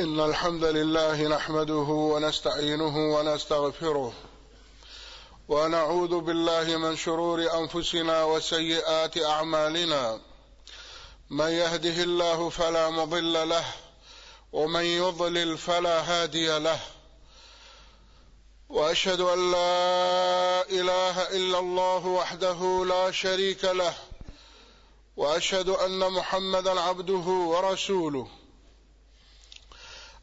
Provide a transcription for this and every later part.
إن الحمد لله نحمده ونستعينه ونستغفره ونعوذ بالله من شرور أنفسنا وسيئات أعمالنا. من يهده الله فلا مضل له ومن يضلل فلا هادي له. وأشهد أن لا إله إلا الله وحده لا شريك له وأشهد أن محمدا عبده ورسوله.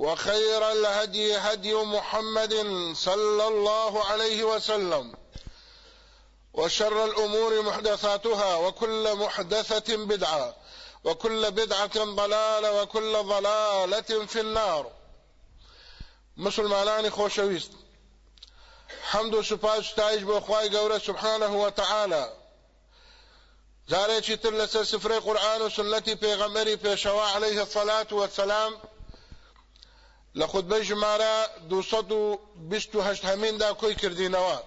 وخير الهدي هدي محمد صلى الله عليه وسلم وشر الأمور محدثاتها وكل محدثة بدعة وكل بدعة ضلالة وكل ضلالة في النار. مسلمانان خوشويست حمد و سوپاس ستایش بۆ خوای سبحانه و تعالی. جارێکی تر لەسەر سفرەی قورآن و سنەتی عەلەیه الصەلاة وەسەلام لە خودبەی ژمارە 228 هەمیندا کۆی کردینەوە.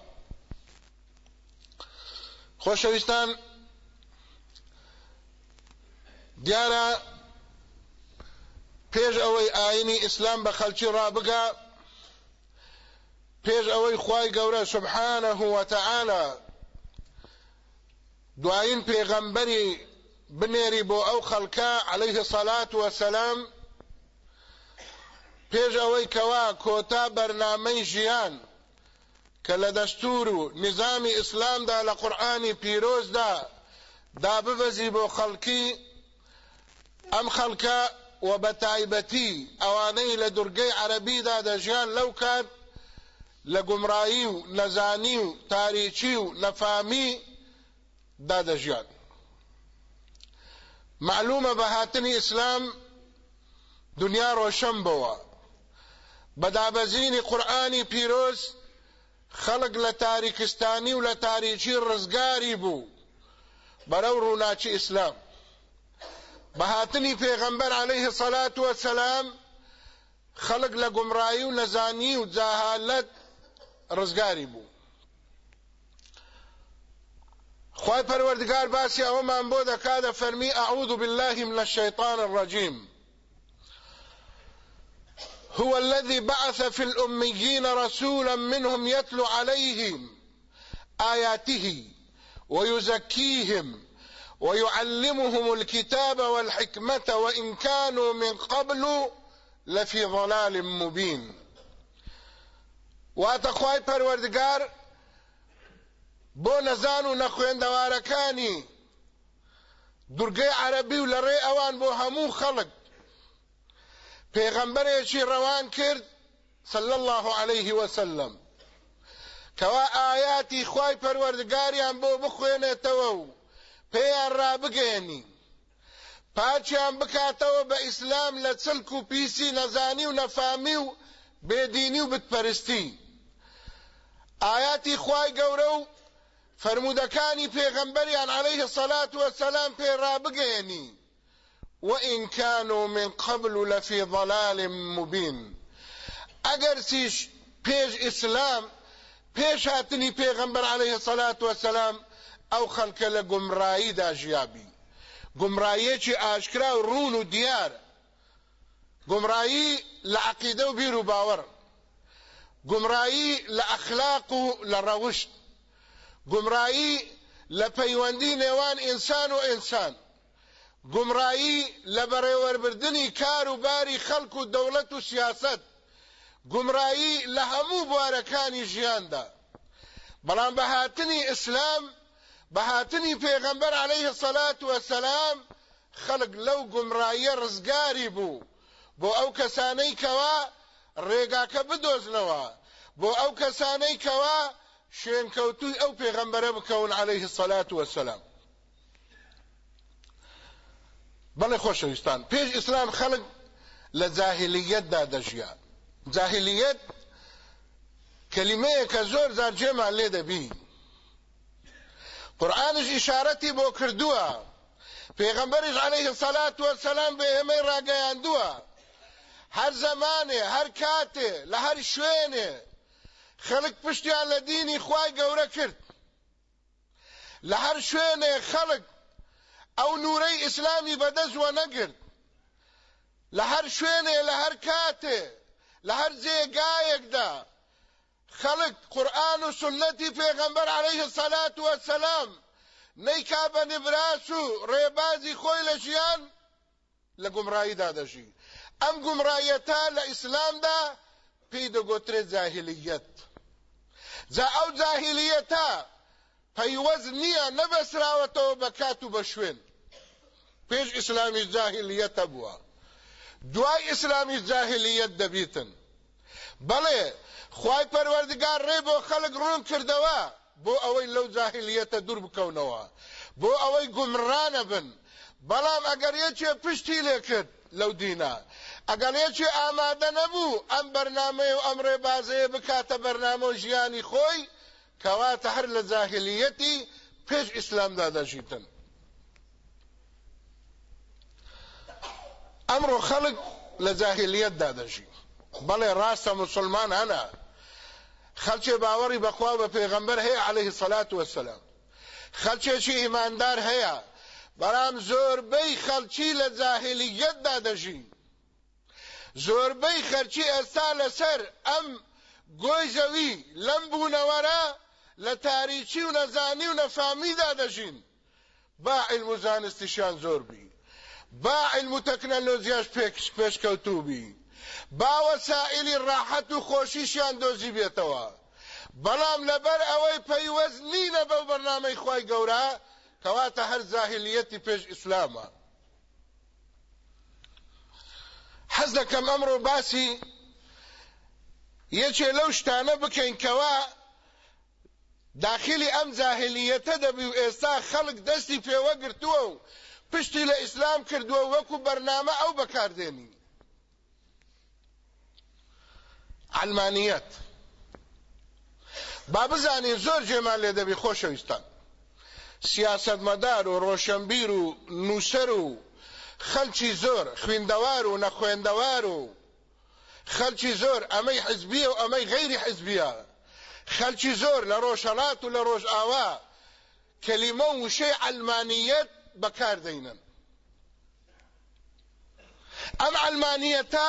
خۆشەویستان دیارە پێش ئەوەی ئاینی ئیسلام بە خەلکی ڕابگا پێش ئەوەی خوای گەورە سبحانه وتعالى دوایین پێغەمبەری بنێری بۆ ئەو خەڵکە عليه الصلاة والسلام پێش ئەوەی کەوا کۆتا بەرنامەی ژیان کە لە دەستور و نظامی ئیسلامدا لە قورآانی پیرۆزدا داببەزی بۆ خەڵکی ئەم خەڵکە و بە تایبەتی ئەوانەی لە دورگەی عەرەبیدا دەژیان لەو کات لە گومڕایی و نەزانی و تاریچی و نەفامی دادەژیان معلومە بە هاتنی ئیسلام دنیا ڕۆشن بووە. بەدابەزینی قورآانی پیرۆز خەڵک لە تاریکستانی و لە تاریکی ڕزگاری بوو بەرەو ڕووناچی ئیسلام بە هاتنی پێغەمبەر عەلەیه سەلات وەسەلام خەڵک لە گومڕایی و نەزانی و جاهالەت ڕزگاری بوو خی پەروەردگار باسی ئەوەمان بۆ دەکا دە فەرمی ئەعوذ بالله من الشيطان الرجيم هو الذي بعث في الأميين رسولا منهم يتلو عليهم آياته ويزكيهم ويعلمهم الكتاب والحكمة وإن كانوا من قبل لفي ضلال مبين. واتە خوای پەروەردگار بۆ نەزان و نەخوێندەوارەکانی دورگەی عەرەبی و لە ڕێ خەڵک پێغەمبەرێکی ڕەوان کرد صلى الله عليه وسلم. کەوا ئاياتی خوای پەروەردگاریان بۆ بخوێنێتەوە و پێیان ڕابگەێنی پاچیان بکاتەوە بە ئیسلام لە چلک و پیسی نەزانی و نەفامی و بێدینی و بتپەرستی. ئاياتی خوای گەورە و فرمودەکانی پێغەمبەریان عليه الصلاة والسلام پێ ڕابگەێنی وإن كانوا من قبل لفي ضلال مبين. اگر سیش پیش إسلام پیش هاتنی پیغمبر علیه الصلاة والسلام أو خلق لگمرایی دا جیابی گمڕایەکی ئاشکرا و ڕون و دیار گمڕایی لە عقیدە و بیر و باوەڕ گمڕایی لە ئەخلاق و لە ڕەوشت گمڕایی لە پەیوەندی نێوان ئینسان و ئینسان گمڕایی لە بەڕێوەربردنی کار و باری خەڵک و دەوڵەت و سیاست. گمڕایی لە هەموو بوارەکانی ژیاندا. بەڵام بەهاتنی ئیسلام بەهاتنی پێغەمبەر عليه الصلاة والسلام خەڵک لەو گمڕایە ڕزگاری بوو. بۆ ئەو کەسانەی کەوا ڕێگاکە بدۆزنەوە. بۆ ئەو کەسانەی کەوا شوێنکەوتوی ئەو پێغەمبەرە بکەون عليه الصلاة والسلام بەڵێ خۆشەویستان. پێش ئیسلام خەڵک لە جاهلیەتدا دەژیا جاهلیەت کلمەیە کە زۆر زار جێمان لێ دەبی. قورآنش ئیشارەتی بۆ کردووە. پێغەمبەریش عەلەیه الصەلاة وەسەلام بە ئێمەی ڕاگەیاندووە. هەر زەمانێ هەر کاتێ لە هەر شوێنێ خەڵک پشتیان لە دینی خوای گەورە کرد. لە هەر شوێنێ خەڵک او نوری اسلامی به دست و نگرن لهر شوینه لهر کاته لهر زیگایک ده. خلق قرآن و سنتی پیغمبر علیه الصلاة والسلام نیکا بن براسو ریبازی خوی لشیان لگمرایی دادشی ام گمرایتا لإسلام دا پیدو گتر زاهلیت زا او زاهلیتا پەیوەز نییە نەبەسراوەتەوە بە کات و بە شوێن. پێش ئیسلامی جاهلیەتە بووە. دوای ئیسلامی جاهلیەت دەبیتن. بەڵێ خوای پەروەردگار ڕێ بۆ خەڵک ڕوون کردەوە بۆ ئەوەی لەو جاهلیەتە دوور بکەونەوە. بۆ ئەوەی گومڕانە بن. بەڵام ئەگەر یەکێ پشتی لێ کرد لەو دینە ئەگەر یەکێ ئامادە نەبوو ئەم بەرنامەیە و ئەم ڕێبازەیە بکاتە بەرنامە ژیانی خۆی کەواتە هەر لە جاهلیەتی پێش ئیسلامدا دەژیتن. ئەمڕۆ خەڵک لە جاهلیەتدا دەژی. بەڵێ ڕاستە مسلمان هەنا. خەلچێ باوەڕی بەخوا بە پێغەمبەر هەیە عليه سەلات وەسەلام. خەلچێکی ئیماندار هەیە. بەڵام زۆربەی خەلچی لە جاهلیەتدا دەژین زۆربەی خەرچی ئێستا لەسەر ئەم گۆی زەوی لەم بوونەوەرە لە تاریکی و نەزانی و نەفامیدا دەژین با علم و زانستیشان زۆر بی. با علم و تەکنەلۆزیاش پێشکەوتوو بی با وەسائلی ڕاحەت و خۆشیشیان دۆزی بێتەوە. بەڵام لەبەر ئەوەی پەیوەست نینە بەو بەرنامەی خی گەورە کەواتە هەر زاهلیەتی پێش ئیسلامە. حەز دەکەم ئەمڕۆ باسی یەکێ لەو شتانە بکەین کەوا داخلی ئەم جاهلیەتە دەبی و ئێستا خەڵک دەستی پێوە گرتووە و پشتی لە ئیسلام کردووە وەکو بەرنامە ئەو بەکاردێنی. علمانیت. با بزانین زۆر جێمان لێ دەبی خۆشەویستان. سیاستمەدار و ڕۆشنبیر و نووسەر و خەلکی زۆر خوێندەوار و نەخوێندەوار و خەلکی زۆر ئەمەی حزبیە و ئەمەی غەیری حزبیە. خەلکی زۆر لە ڕۆژهەڵات و لە ڕۆژ ئاوا کەلیمە و وشەی علمانیەت بەکاردەینن ئەم علمانیەتە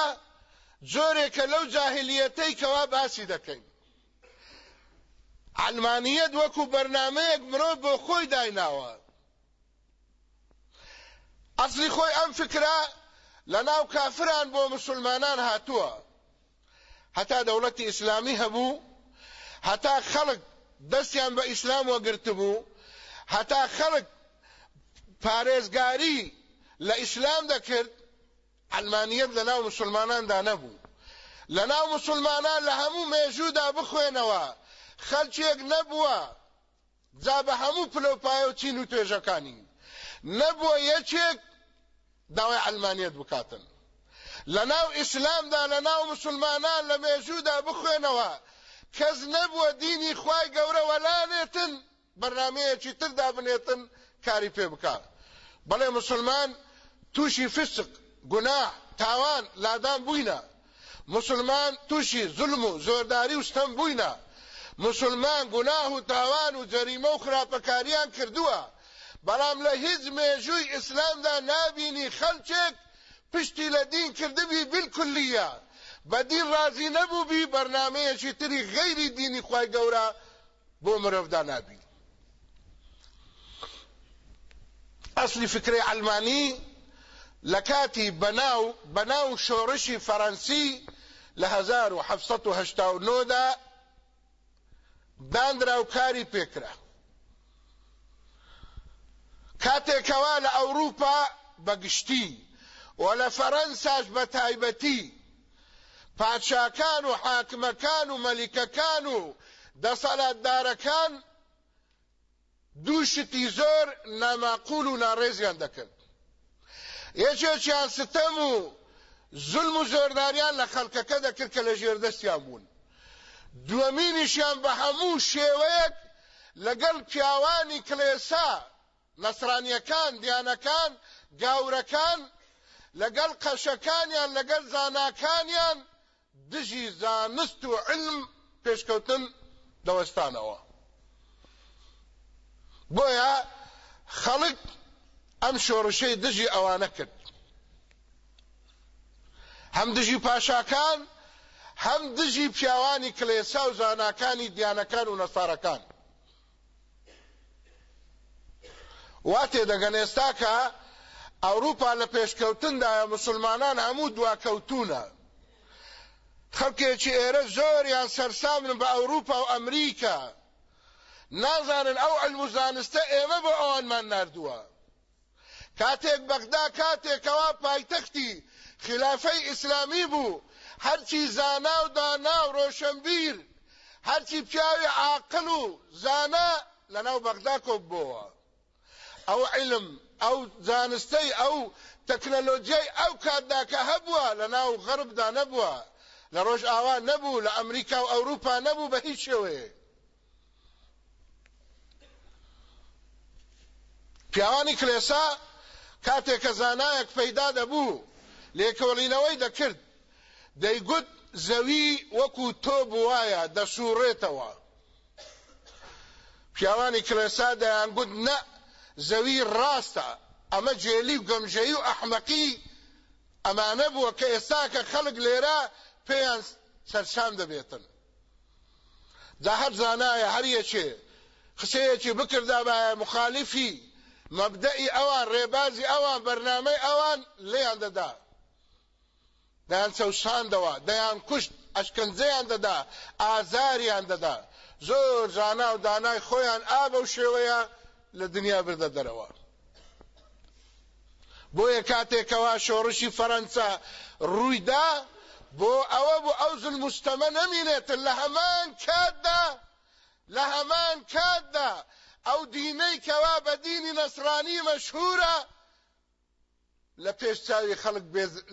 زۆرێکە لەو جاهلیەتەی کەوا باسی دەکەین. علمانیت وەکو بەرنمەیەک مرۆڤ بۆ خۆی دایناوە. ئەسلی خۆی ئەم فکرە لە ناو کافران بۆ مسلمانان هاتووە. هەتا دەوڵەتی ئیسلامی هەبوو هەتا خەڵک دەستیان بە ئیسلام وەگرت بوو هەتا خەڵک پارێزگاری لە ئیسلام دەکرد علمانیت لە ناو مسلماناندا نەبوو. لە ناو مسلمانان لە هەموو مێژوودا بخوێنەوە. خەلچێک نەبووە جا بە هەموو پلۆپایە و چین و توێژەکانی. نەبووە یەکێک داوای ئەلمانیت بکاتن. لە ناو ئیسلامدا لە ناو مسلمانان لە مێژوودا بخوێنەوە. کەس نەبووە دینی خوای گەورە وەلانێتن بەرنمەیەکی تردا بنێتن کاری پێ بکات بەڵێ مسلمان تووشی فسق گوناه تاوان لادان بووینە مسلمان تووشی زلم و زۆرداری و ستەم بووینە مسلمان گوناه و تاوان و جەریمە و خراپەکاریان کردووە. بەڵام لە هیچ مێژووی ئیسلامدا نابینی خەلچێک پشتی لە دین کردبی بالکلیە بە دین ڕازی نەبوو بی بەرنمەیەکی تری غەیری دینی خی گەورە بۆ مرۆڤدا نابی ئەسلی فکری ئەلمانی لە کاتی بەناو بەناو شۆڕشی فەڕەنسی لە 1970 دا دانرا و کاری پێکرا. کاتێکەوە لە ئەوروپا بەگشتی و لە فەرەنساش پادشاکان و حاکمەکان و مەلیکەکان و دەسەڵاتدارەکان دووشتی زۆر ناماقول و ناڕێزیان دەکرد. یەکێکیان ستەم و زلم و زۆرداریان لە خەڵکەکە دەکرد کە لە ژێردەستیان بوون. دووەمینیشیان بە هەموو شێوەیەک لەگەڵ پیاوانی کلێسا نەسرانیەکان دیانەکان گاورەکان لەگەڵ قەشەکانیان لەگەڵ زاناکانیان دژی زانست و علم پێشکەوتن دەوەستانەوە. بۆیە خەڵک ئەم شۆڕشەی دژی ئەوانە کرد. هەم دژی پاشاکان هەم دژی پیاوانی کلێسا و زاناکانی دیانەکان و نەسارەکان. وا تێدەگەن ئێستا کە ئەوروپا لە پێشکەوتندایە مسلمانان هەموو دواکەوتونە خەڵکێکی ئێرە زۆریان سەرسامن بە ئەوروپا و ئەمریکا. نازانن ئەو علم و زانستە ئێمە بۆ ئەوانمان نردووە. کاتێک بەغدا کاتێکەوە پایتەختی خلافەی ئیسلامی بوو هەرچی زانا و دانا و ڕۆشنبیر هەرچی پیاوی عاقل و زانا لەناو بەغدا کۆب بووە. ئەو علم ئەو زانستەی ئەو تەکنەلۆجیای ئەو کاتدا کە هەبووە لەناو غەربدا نەبووە. لە ڕۆژ ئاوا نەبوو لە ئەمریکا و ئەوروپا نەبوو بە هیچ شێوەیە. پیاوانی کلێسا کاتێک کە زانایەک پەیدا دەبوو لێکۆڵینەوەی دەکرد. دەیگوت زەوی وەکو تۆ بوایە دەسوڕێتەوە. پیاوانی کلێسا دەیانگوت نە زەوی ڕاستە. ئەمە جێلی و گەمژەی و ئەحمەقی ئەمانە بووە کە ئێستا کە خەڵک لێرە پێیان سەرسام دەبێتن. دا هەر زانایە هەر یەکێ. قسەیەکی بکردا بە مخالفی مەبدەئی ئەوان ڕێبازی ئەوان بەرنامەی ئەوان لێیان دەدا. دەیان چەوشاندەوە دەیان کوشت ئەشکەنجەیان دەدا ئازاریان دەدا. زۆر زانا و دانای خۆیان ئابە و شێوەیە لە دنیا بردە دەرەوە. بۆیە کاتێکەوە شۆڕشی فەرەنسا ڕوویدا زل مستەمە نەمینێتن لە هەمان کاتدا لە هەمان کاتدا ئەو دینەی کەوا بە دینی نەسرانی مەشهورە لە پێشچاوی خەڵک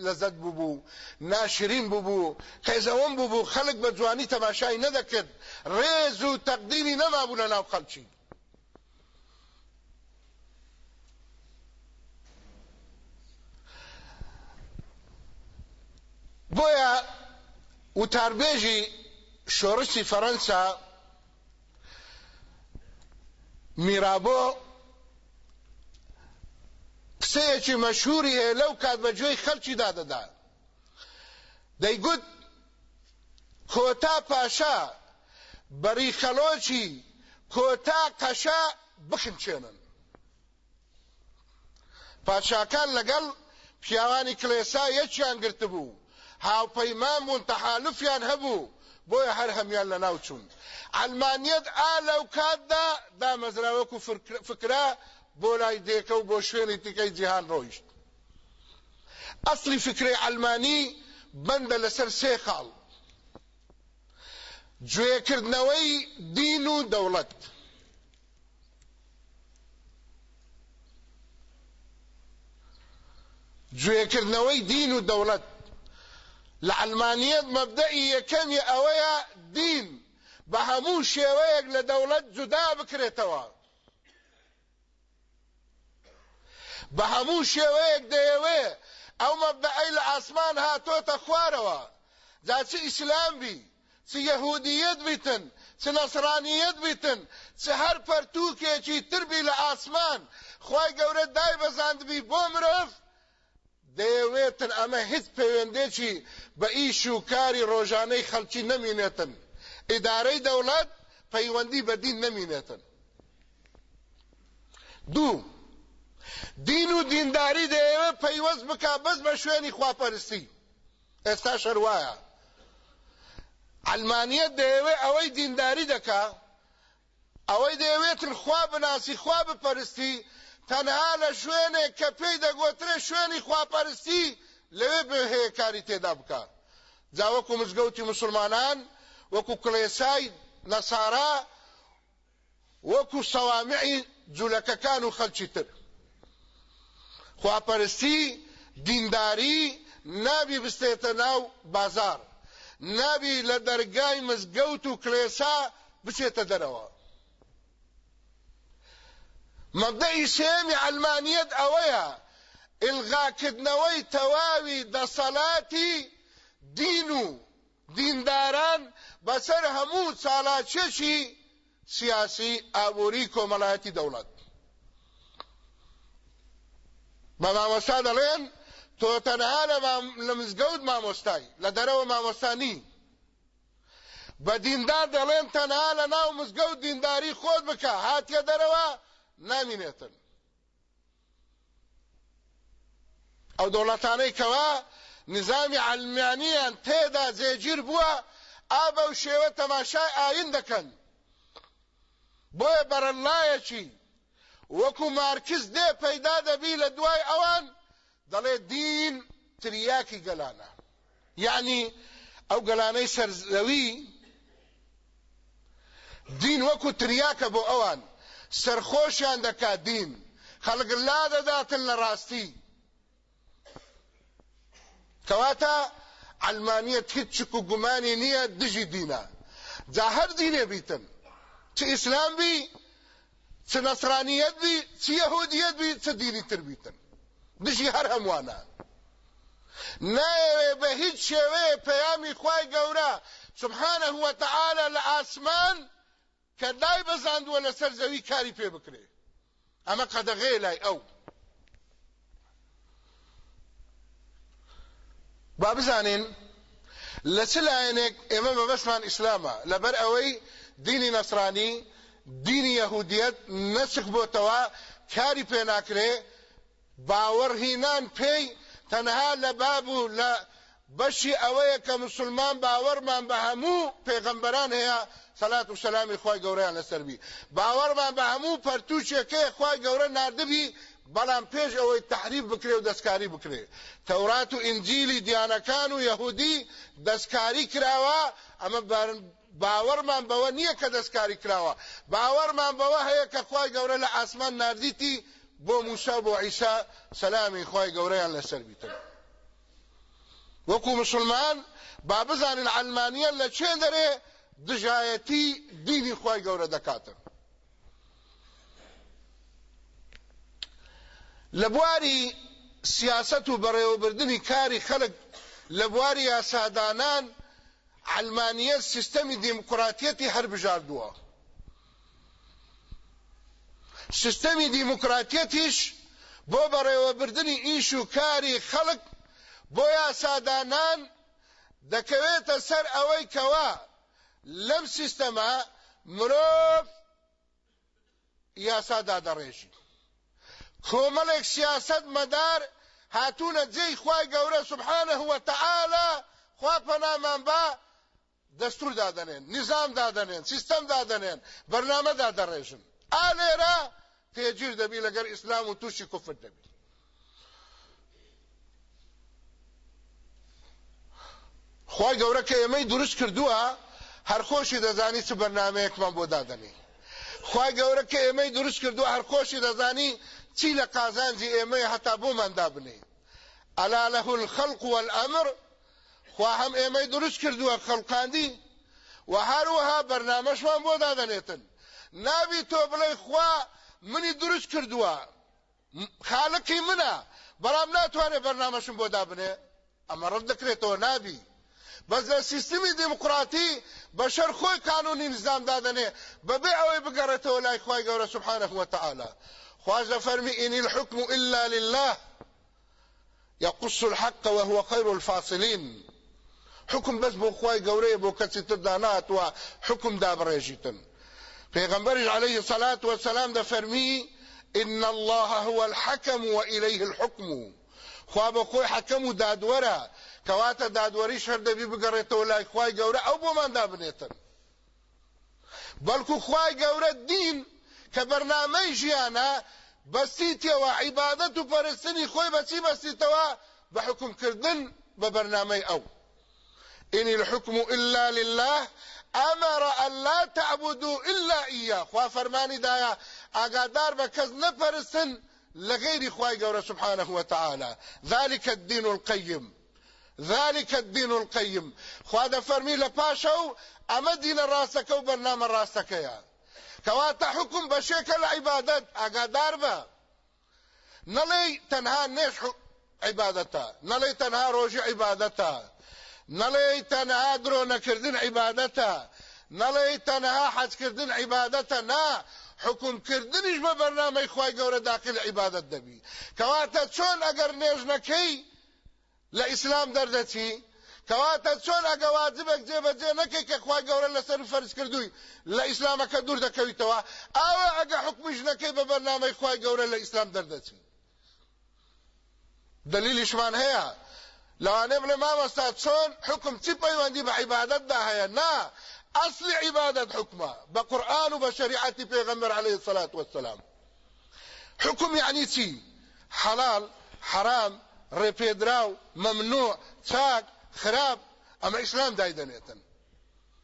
لەزەت بوو ناشرین بوو قێزەوەم بوو خەڵک بە جوانی تەماشای نەدەکرد و تەقدیری نەمابوو لە ناو خەڵکی بۆیە وتاربێژی شۆڕشتی فەڕەنسا میرابۆ قسەیەکی مەشهوری هەیە لەو کات بەگوێی خەڵکی دادەدا. دەیگوت کۆتا پاشا بەری خەلۆکی کۆتا قەشا بخنچێنن پاشاکان لەگەڵ پیاوانی کلێسا یەکیان گرتبوو هاوپەیمان بوون تەحالفیان هەبوو بۆیە هەر هەمیان لە ناو چوون. ئەلمانیەت ئا لەو کاتدا دامەزراوەکو فکرا بۆ لای دێکە و بۆ شوێنی تیکەی جیهان ڕۆیشت. ئەسلی فکری ئەلمانی بەندە لەسەر سێ خاڵ. گوێکردنەوەی دین و دەوڵەت. گوێکردنەوەی دین و دەوڵەت. لە ئەلمانیەت مەبدەئی یەکەمی ئەوەیە دین. بە هەموو شێوەیەک لە دەوڵەت جودا بکرێتەوە. بە هەموو شێوەیەک دەیەوێ ئەو مەبدەئی لە ئاسمان هاتۆتە خوارەوە. جا چ ئیسلام بی؟ چ یەهودیەت بیتن؟ چ چ نەسرانیەت بیتن؟ چ هەر پەرتووکێکی تربی لە ئاسمان؟ خی گەورە دای بەزاندبی بۆ مرۆڤ. دەیەوێتن ئەمە هیچ پەیوەندێکی بە ئیش و کاری ڕۆژانەی خەڵکی نەمینێتن. ئیدارەی دەوڵەت پەیوەندی بە دین نەمینێتن. دوو دین و دینداری دەیەوێت پەیوەست بک بەس بە شوێنی خواپەرستی. ئێستا شەروایە. ئەلمانیت دەیەوێت ئەوەی دینداری دەکا ئەوەی دەیەوێتن خوا بناسی خوا بپەرستی تەنها لە شوێنێک کە پێی دەگوترێ شوێنی خواپەرستی لەوێ بێ هەیە کاری تێدا بکە. جا وەکو مزگەوتی مسلمانان وەکو کڵێسای نەسارا وەکو سەوامعی جوولەکەکان و خەلکی تر. خواپەرستی دینداری نابی بستێتە ناو بازار. نابی لە دەرگای مزگەوت و کلێسا بچێتە دەرەوە. مەبدەی سێمی ئەلمانیەت ئەوەیە. ئلغاکردنەوەی تەواوی دەسەڵاتی دین و دینداران بەسەر هەموو چالاچێکی سیاسی ئابووری کۆمەڵایەتی دەوڵەت. بە مامۆستا دەڵێن تۆ تەنها لە مزگەوت مامۆستای لە دەرەوە مامۆستانی. بە دیندار دەڵێن تەنها لە ناو مزگەوت دینداری خۆت بکە هاتیە دەرەوە نامینێتن ئەو دەوڵەتانەی کەوا نظامی علمیانیان تێدا جێگیر بووە ئابە و شێوە تەماشای ئاین دەکەن. بۆیە بەرەلایەکی وەکو مارکز دێ پەیدا دەبی لە دوای ئەوان دەڵێ دین تریاکی گەلانە. یعنی ئەو گەلانەی سەرزەوی دین وەکو تریاکە بۆ ئەوان. سەرخۆشیان دەکات دین. خەڵک لا دەداتن لە ڕاستی. کەواتە ئەلمانیەت هیچ چک و گومانی نییە دژی دینە. جا هەر دینێ بیتن. چ ئیسلام بی چ نەسرانیەت بی چ یەهودیەت بی چ دینی تر بیتن. دژی هەر هەمووانە. نایەوێ بە هیچ شێوەیە پەیامی خوای گەورە. سبحانه وتعالى لە ئاسمان کە دای بەزاندووە لەسەر زەوی کاری پێ بکرێ. ئەمە قەدەغێ لای ئەو. با بزانین لە چ لایەنێک ئێمە مەبەسمان ئیسلامە؟ لەبەر ئەوەی دینی نەسرانی دینی یەهودیەت نەچک بۆتەوە کاری پێ ناکرێ باوەڕهینان پێی تەنها لە باب و لە بەشی ئەوەیە کە مسلمان باوەڕمان بە هەموو پێغەمبەران هەیە سەلات و سەلامی خی گەوریان لەسەربی باوەڕمان بە هەموو پەرتوچێکەیە خی گەورە نردبی بەڵام پێش ئەوەی تحریف بکرێ و دەستکاری بکرێ. تەورات و ئینجیلی دیانەکان و یەهودی دەستکاری کراوە ئەمە باوەڕمان بەوە نییە کە دەستکاری کراوە. باوەڕمان بەوە هەیە کە خی گەورە لە ئاسمان نردیتی بۆ موسا بۆ عیسا سەلامی خی گەورەیان لەسەر بیتن وەکو مسلمان با بزانین علمانیە لە چێ دەرێ دژایەتی دینی خی گەورە دەکاتن. لە بواری سیاست و بەڕێوەبردننی کاری خەڵک لە بواری یاسادانان علمانیە سیستەمی دیموکراتەتی هەر بژاردووە سیستەمی دیموکراتەتیش بۆ بەڕێوەبردننی ئیش و کاری خەڵک بۆ یاسادانان دەکەوێتە سەر ئەوەی کەوا لەم سیستەما مرۆڤ یاسادا دەڕێژی. کۆمەڵێک سیاست مەدار هاتوونە جێی خوای گەورە سبحانه وتعالى خوا پەنامان با دەستور دادەنێن نظام دادەنێن سیستەم دادەنێن بەرنامە دادەڕێژن. ئالێرە تێگیر دەبی لەگەر ئیسلام و تووشی کوفر دەبی. خی گەورە کە ئێمەی دروست کردووە هەرخۆشی دەزانی چ بەرنمەیەکمان بۆ دادەنی. خی گەورە کە ئێمەی دروست کردو هەرخۆشی دەزانی چی لە قازانجی ئێمەی هەتا بۆمان دابنێ ألا له الخلق والأمر خوا هەم ئێمەی دروست کردووە خەڵقاندی و هەروەها بەرنمەشمان بۆ دادەنێتن. نابی تۆ بڵێ خوا منی دروست کردووە. خالقی منە بەڵام ناتوانێت بەرنمەشم بۆ دابنێ. ئەمە ڕەت دەکرێتەوە نابی. بەس لە سیستمی دیموکراتی بەشەر خۆی قانونی نظام دادنێ بەبێ ئەوەی بگەڕێتەوە لای سبحانه وتعالى خواجه فرمي إن الحكم إلا لله. يقص الحق وهو خير الفاصلين حكم بس بو قوري بو كسي تردانات وحكم داب ريجيتن پیغمبر عليه الصلاة والسلام ده فرمي إن الله هو الحكم وإليه الحكم. خواب خوي حكم دادورا كواتا دادوري شهر دبي بقريتو لاي خواي قوري أو بو من دابنيتن بلکو خواي قوري الدين كبرنامج جيانا بەستیتەوە عیبادەت و پەرستنی خۆی بەچی بەستیتەوە بە حکم کردن بە بەرنامەی ئەو. إن الحكم إلا لله أمر أن لا تعبدوا إلا إياه. خوا فرماني دايا أقادار بكز نفرسن لغير خواي قورة سبحانه وتعالى. ذلك الدين القيم. ذلك الدين القيم. خوا دا فرمي لپاشو أما دين راسك وبرنامج راسك يا کەواتە حکم بە شێکە عیبادت ئاگادار بە نەڵێ تەنها نێش عیبادەتە نەڵێ تەنها ڕۆژی عیبادەتە نەڵێ تەنها درۆ نەکردن عیبادەتە نەڵێ تەنها حەجکردن عیبادەتە نا حکومکردنیش بە بەرنامەی خی گەورە داخل عیبادت دەبی. کەواتە چۆن ئەگەر نێژ نەکەی لە ئیسلام دەردەچی کەواتە چۆن ئەگە واجبێک جێبەجێ نەکەی کە خوای گەورە لەسەر فەرز کردووی لە ئیسلامەکە دوور دەکەویتەوە ئاوا ئەگە حکمیش نەکەی بە بەرنامەی خوای گەورە لە ئیسلام دەردەچی. دلیلیشمان هەیە. لەوانێ بڵێ مامەستا چۆن حکم چی پەیوەندی بە عیبادەتدا هەیە نا أصل عبادة حكمة. بقرآن وبشريعة پیغمبر عليه الصلاة والسلام. حكم يعني چی؟ حلال حرام ممنوع چاک خراپ ئەمە ئیسلام دایدەنێتن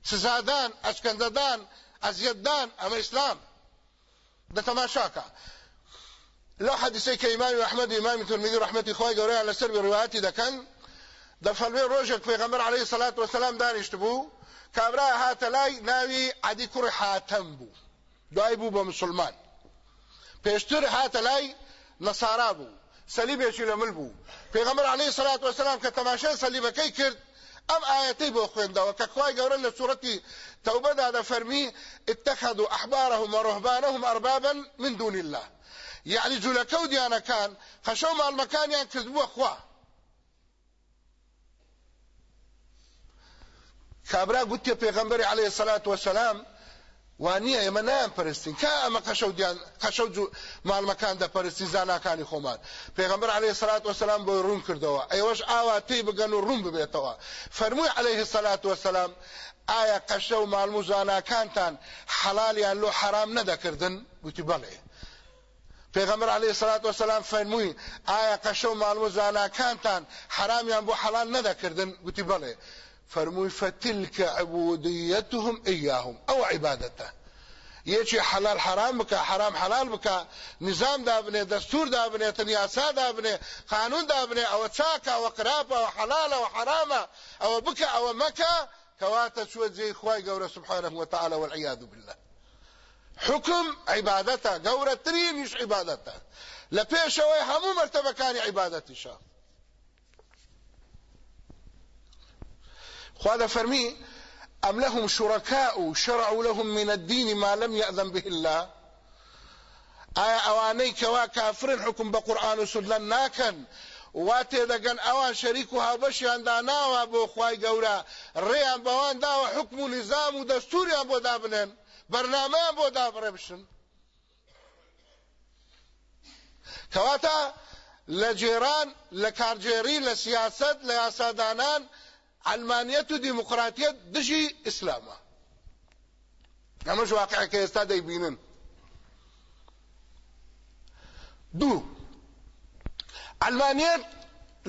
سزادان ئەشکەندەدان ئەزیەتدان ئەمە ئیسلام دەتەماشاکە لو حديثي كإمام أحمد إمام ترمذي رحمة إخوة قوريا على سرب رواياتي دكان دفلوي روجك في غمر عليه الصلاة والسلام دانش تبو كابرا هاتلاي ناوي عدي كر حاتم بو. دعاي بو بمسلمان پیشتر هاتلاي نصارا بو. سلیبێکی لە مل بوو پێغەمبەر عەلەیهی سەلات وەسەلام کە تەماشای سەلیبەکەی کرد ئەم ئاەتەی بۆ خوێندەوە کە خوای گەورە لە سوورەتی تەوبەدا دەفەرمی اتخذوا أحبارهم ورهبانهم أربابا من دون الله. يعني جولەکە و دیانەکان و ماڵمەکانیان کردبووە خوا کابرا گوتێ پێغەمبەری عەلەیهی سەلات وەسەلام وانییە ئێمە نایان پەرستین. کا ئەمە قەشە ماڵمەکان دەپەرستی زاناکانی خۆمان. پێغەمبەر عەلەیهی سەلات وەسەلام بۆی ڕوون کردەوە. ئەوەش ئاوا تێی بگەن و ڕوون ببێتەوە. فەرمووی عەلەیهی سەلات وەسەلام ئایا قەشە و ماڵم و زاناکانتان حەلالیان لۆ حرام نەدەکردن؟ گوتی بەڵێ. پێغەمبەر عەلەیهی سەلات وەسەلام فەرمووی ئایا قەشە و ماڵم و زاناکانتان حرامیان بۆ حەلال نەدەکردن؟ گوتی بەڵێ. فرموي فتلك عبوديتهم إياهم أو عبادته. يجي حلال حرام بك حرام حلال بك نظام دابنه دستور دابنه تنیاسا دابنه قانون دابنه أو تشاكا أو قرابة أو حلال أو حرامة أو بك أو كواتا شو زي خواي قورة سبحانه وتعالى والعياذ بالله. حكم عبادته قورة ترين مش عبادته. لبيش همو مرتبة كان عبادتي خواده فرمي أم لهم شركاء شرعوا لهم من الدين ما لم يأذن به الله؟ آية أواني كوا كافرين حكم بقرآن وسنن ناكن. واتي دقن أوان شريكها بشيان داناوا بو خواي قورا. ريان بوان داوا حكم نظام ودستوريان بو دابنن. برنامه بو دابره بشن. كواتا لجيران لكارجيري لسياسات لياسادانان علمانیت و دیموکراتیت دژی ئیسلامە ئەمەش واقعەکە ئێستا دەیبینن دوو علمانیت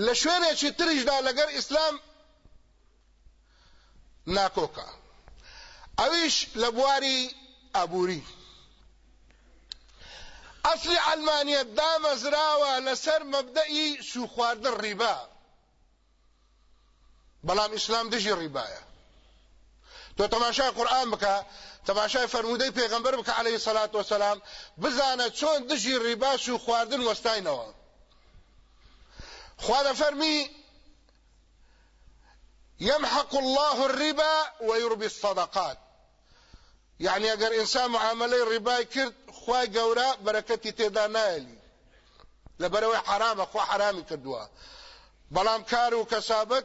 لە شوێنێکی تریشدا لەگەر ئیسلام ناکۆکە ئەویش لە بواری ئابووری ئەسلی علمانیت دامەزراوە لەسەر مەبدەئی سوخواردن ڕیبا بەڵام ئیسلام دژی ڕیبایە. تۆ تەماشای قورآن بکە تەماشای فەرمودەی پێغەمبەر بکە عەلەیهی سەلات وەسەلام بزانە چۆن دژی ڕیباش و خواردن وەستاینەوە. خوا دەفەرمی يمحق الله الربا ويربي الصدقات. يعني اگر انسان معامله ربا کرد خوای ګوره برکتی تیدا نایلی لبروي حرامه خو حرامي کردووە. بەڵام کار و کەسابەت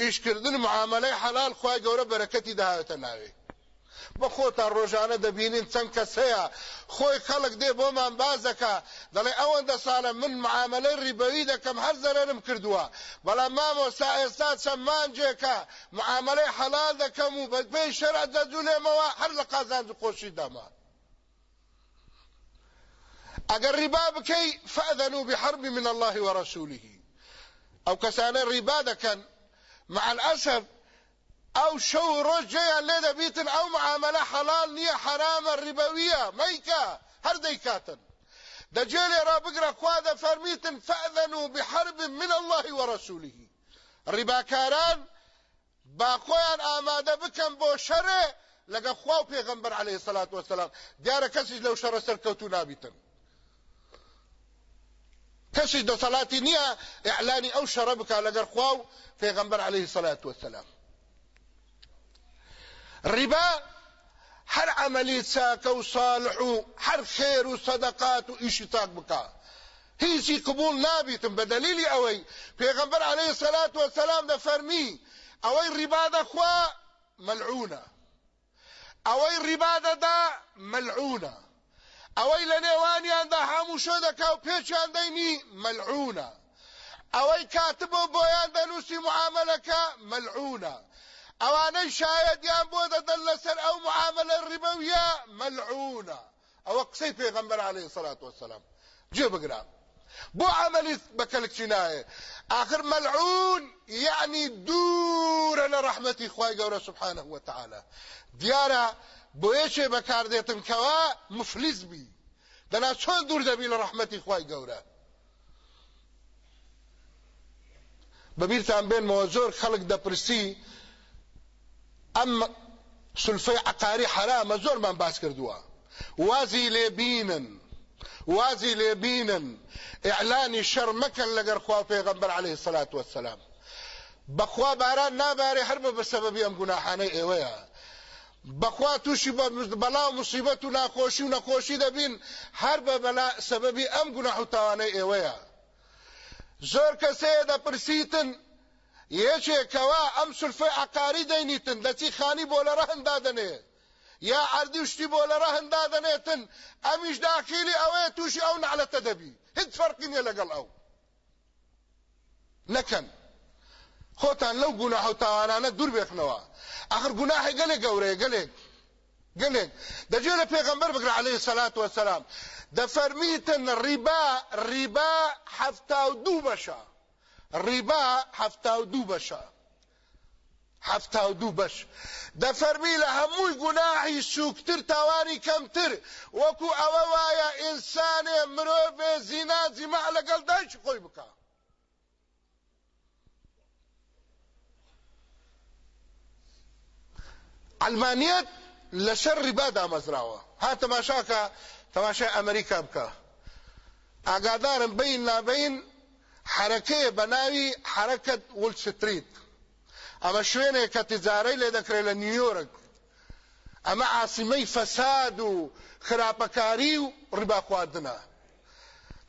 ئیشکردن معاملەی حلال خوای گەورە بەرەکەتی داهاتە ناوێ بە خۆتان ڕۆژانە دەبینین چەند کەسەیە خۆی خەڵک دێ بۆمان بازەکە دەڵێ ئەوەندە ساڵە من معاملەی ڕیبەوی دەکەم هەر زەرم کردووە بەڵام مامۆستا ئێستا چەند مانجێکە معاملەی حەلال دەکەم و بەپێی شەرع دەجولێمەوە هەر لە قازانج خۆشی داما ئەگەر ڕیبا بکەی فەذەنوا بحرب من الله ورسوله. ئەو کەسانە ڕیبا دەکەن مع الأسف أو شو ڕۆژیان لێ دەبیتن ئەو معاملە حەڵال نییە حرامە ڕیبەویە مەیکە هەر دەیکاتن دەجێ لێرا بگرە خوا دەفەرمیتن فەذەنوا بحرب من الله ورسوله. ڕیباکاران با خۆیان ئامادە بکەن بۆ شەرێ لەگە خوا و پێغەمبەر عليه والسلام. دیارە کەسیش لەو شەڕە سەرکەوتو نابیتن. کەسی دەسەڵاتی نییە ئیعلانی ئەو شەڕە بکە لەگەر خوا و پێغەمبەر عليه الصلاة والسلام. ربا هر عملی چاکە و صالح و هر خێر و صدقات و ئیشی تاک بکە هیچی قبول نابیتم بە دلیلی ئەوەی پێغمبەر عليه الصلاة والسلام دەفەرمی ئەوەی ڕیبا دەخوا ملعونە ئەوەی ڕیبا دەدا ملعونە ئەوەی لە نێوانیاندا شۆ دەکا و پێچیان دەینی ملعونە ئەوەی کاتبە بۆیان دەنووسی معاملەکە ملعونە ئەوانەی شایەتیان بۆ دەدەن لەسەر ئەو معاملە ڕیبەویە مەلعونە ئەوە قسەی پێغەمبەر عليه الصلاة والسلام جێ بگرام. بۆ عملی بەکەلکچی نایە آخر مەلعون يعني دوورە لە ڕەحمەتی خوای گەورە سبحانه وتعالى دیارە بۆ یەکێ بەکاردێتن کەوا مفلیس بی دەنا چۆن دوور دەبی لە ڕەحمەتی خوای گەورە؟ بەبیرتان بێنمەوە زۆر خەڵک دەپرسی ئەم سلفەی عقاری حرامە زۆرمان باس کردووە. وازی لێبینن وازی لێبینن ئیعلانی شەڕ مەکەن لەگەر خوا پێغەمبەر عليه الصلاة والسلام بەخوا باران نابارێ هەر بە بەسەبەبی ئەم گوناحانەی ئێوەیە. بەخوا تووشی بەلا و مصیبەت و ناخۆشی و نەخۆشی دەبین هەر بە بەلا سەبەبی ئەم گوناح و تاوانەی ئێوەیە. زۆر کەسەیە دەپرسیتن یەکێکەوە ئەم سلفەی عقاری دەینیتن دەچی خانی بۆ لە ڕەهندا دەنێ یا عردی شتی بۆ لە ڕەهندا دەنێتن ئەمیش داخیلی ئەوەیە تووشی ئەو نعلەتە دەبی. هیچ فەرقی نییە لەگەڵ ئەو. نەکەن. خۆتان لەو گوناح و تاوانانە دوور بێخنەوە. ئاخر گوناحی گەلێک گەورەیە گەلێک گەلێک دەجێ لە پێغەمبەر بگرە عليه الصلاة والسلام دەفەرمیتن ڕیبا ڕیبا حەفتا و دوو بەشە ڕیبا هەفتا و دوو بەشە هەفتا و دوو بەش دەفەرمی لە هەمووی گوناحی سوکتر تاوانی کەمتر وەکو ئەوە وایە ئینسانێ مرۆڤێ زینا جیمع لەگەڵ دایکی خۆی بکە ئەلمانیەت لەسەر ڕیبا دامەزراوە ها تەماشاکە تەماشای ئەمریکا بکە ئاگادارم بین نابین حرەکەیە بە ناوی حرەکەت ول تجارەی لێ دەکرێت لە نیویۆرک ئەمە عاسیمەی فەساد و خراپەکاری و ڕیبا خواردنە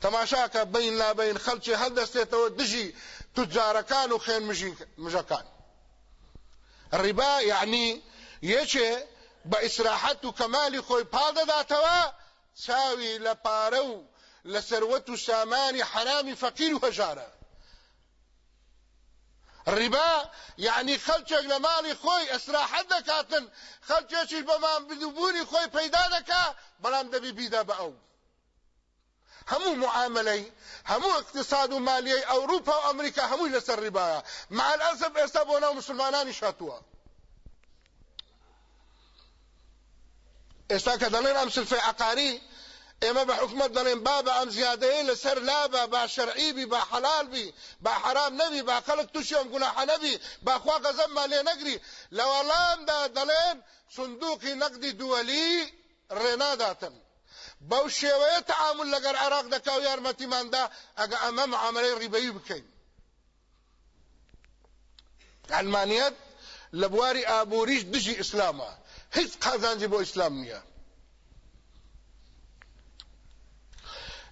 تەماشاکە بین لابین خەڵکی هەڵدەستێتەوە دژی توجارەکان و خوێن مژەکان ڕیبا یعنی یەکێ بە ئیسراحەت و کەمالی خۆی پاڵدەداتەوە چاوی لە پارە و لسروت و سامانی حرامی فقیر و هەژارە. ڕیبا یعنی خەلچێک لە ماڵی خۆی ئەسراحەت دەکاتن خەلچێکیش بەمان بدوبوونی خۆی پەیدا دەکا بەڵام دەبی بیدا بە ئەو. هەموو معاملەی هەموو اقتصاد و مالیەی ئەوروپا و ئەمریکا هەمووی لەسەر ڕیبایە مع الأسف ئێستا بۆ ناو مسلمانانی شاتووە. ئێستا کە دەڵێن ئەم سلفەی عقاری ئێمە بە حکومت دەڵێن با بە ئەم زیادەیە لەسەر لابە با شەرعی بی با حلال بی با حرام نەبی با خەڵک تووشی ئەم گوناحە نەبی با خوا غەزەممان لێ نەگری. لە وەڵامدا دەڵێن سندوقی نەقدی دووەلی ڕێناداتن. بەو شێوەیە تعامل لەگەر عراق دەکا و یارمەتیماندا ئەگە ئەمە معاملەی ڕیبەیی بکەین. علمانیت لبواری ئابووریش دژی ئیسلامە. هیچ قازانجی بۆ ئیسلام نییە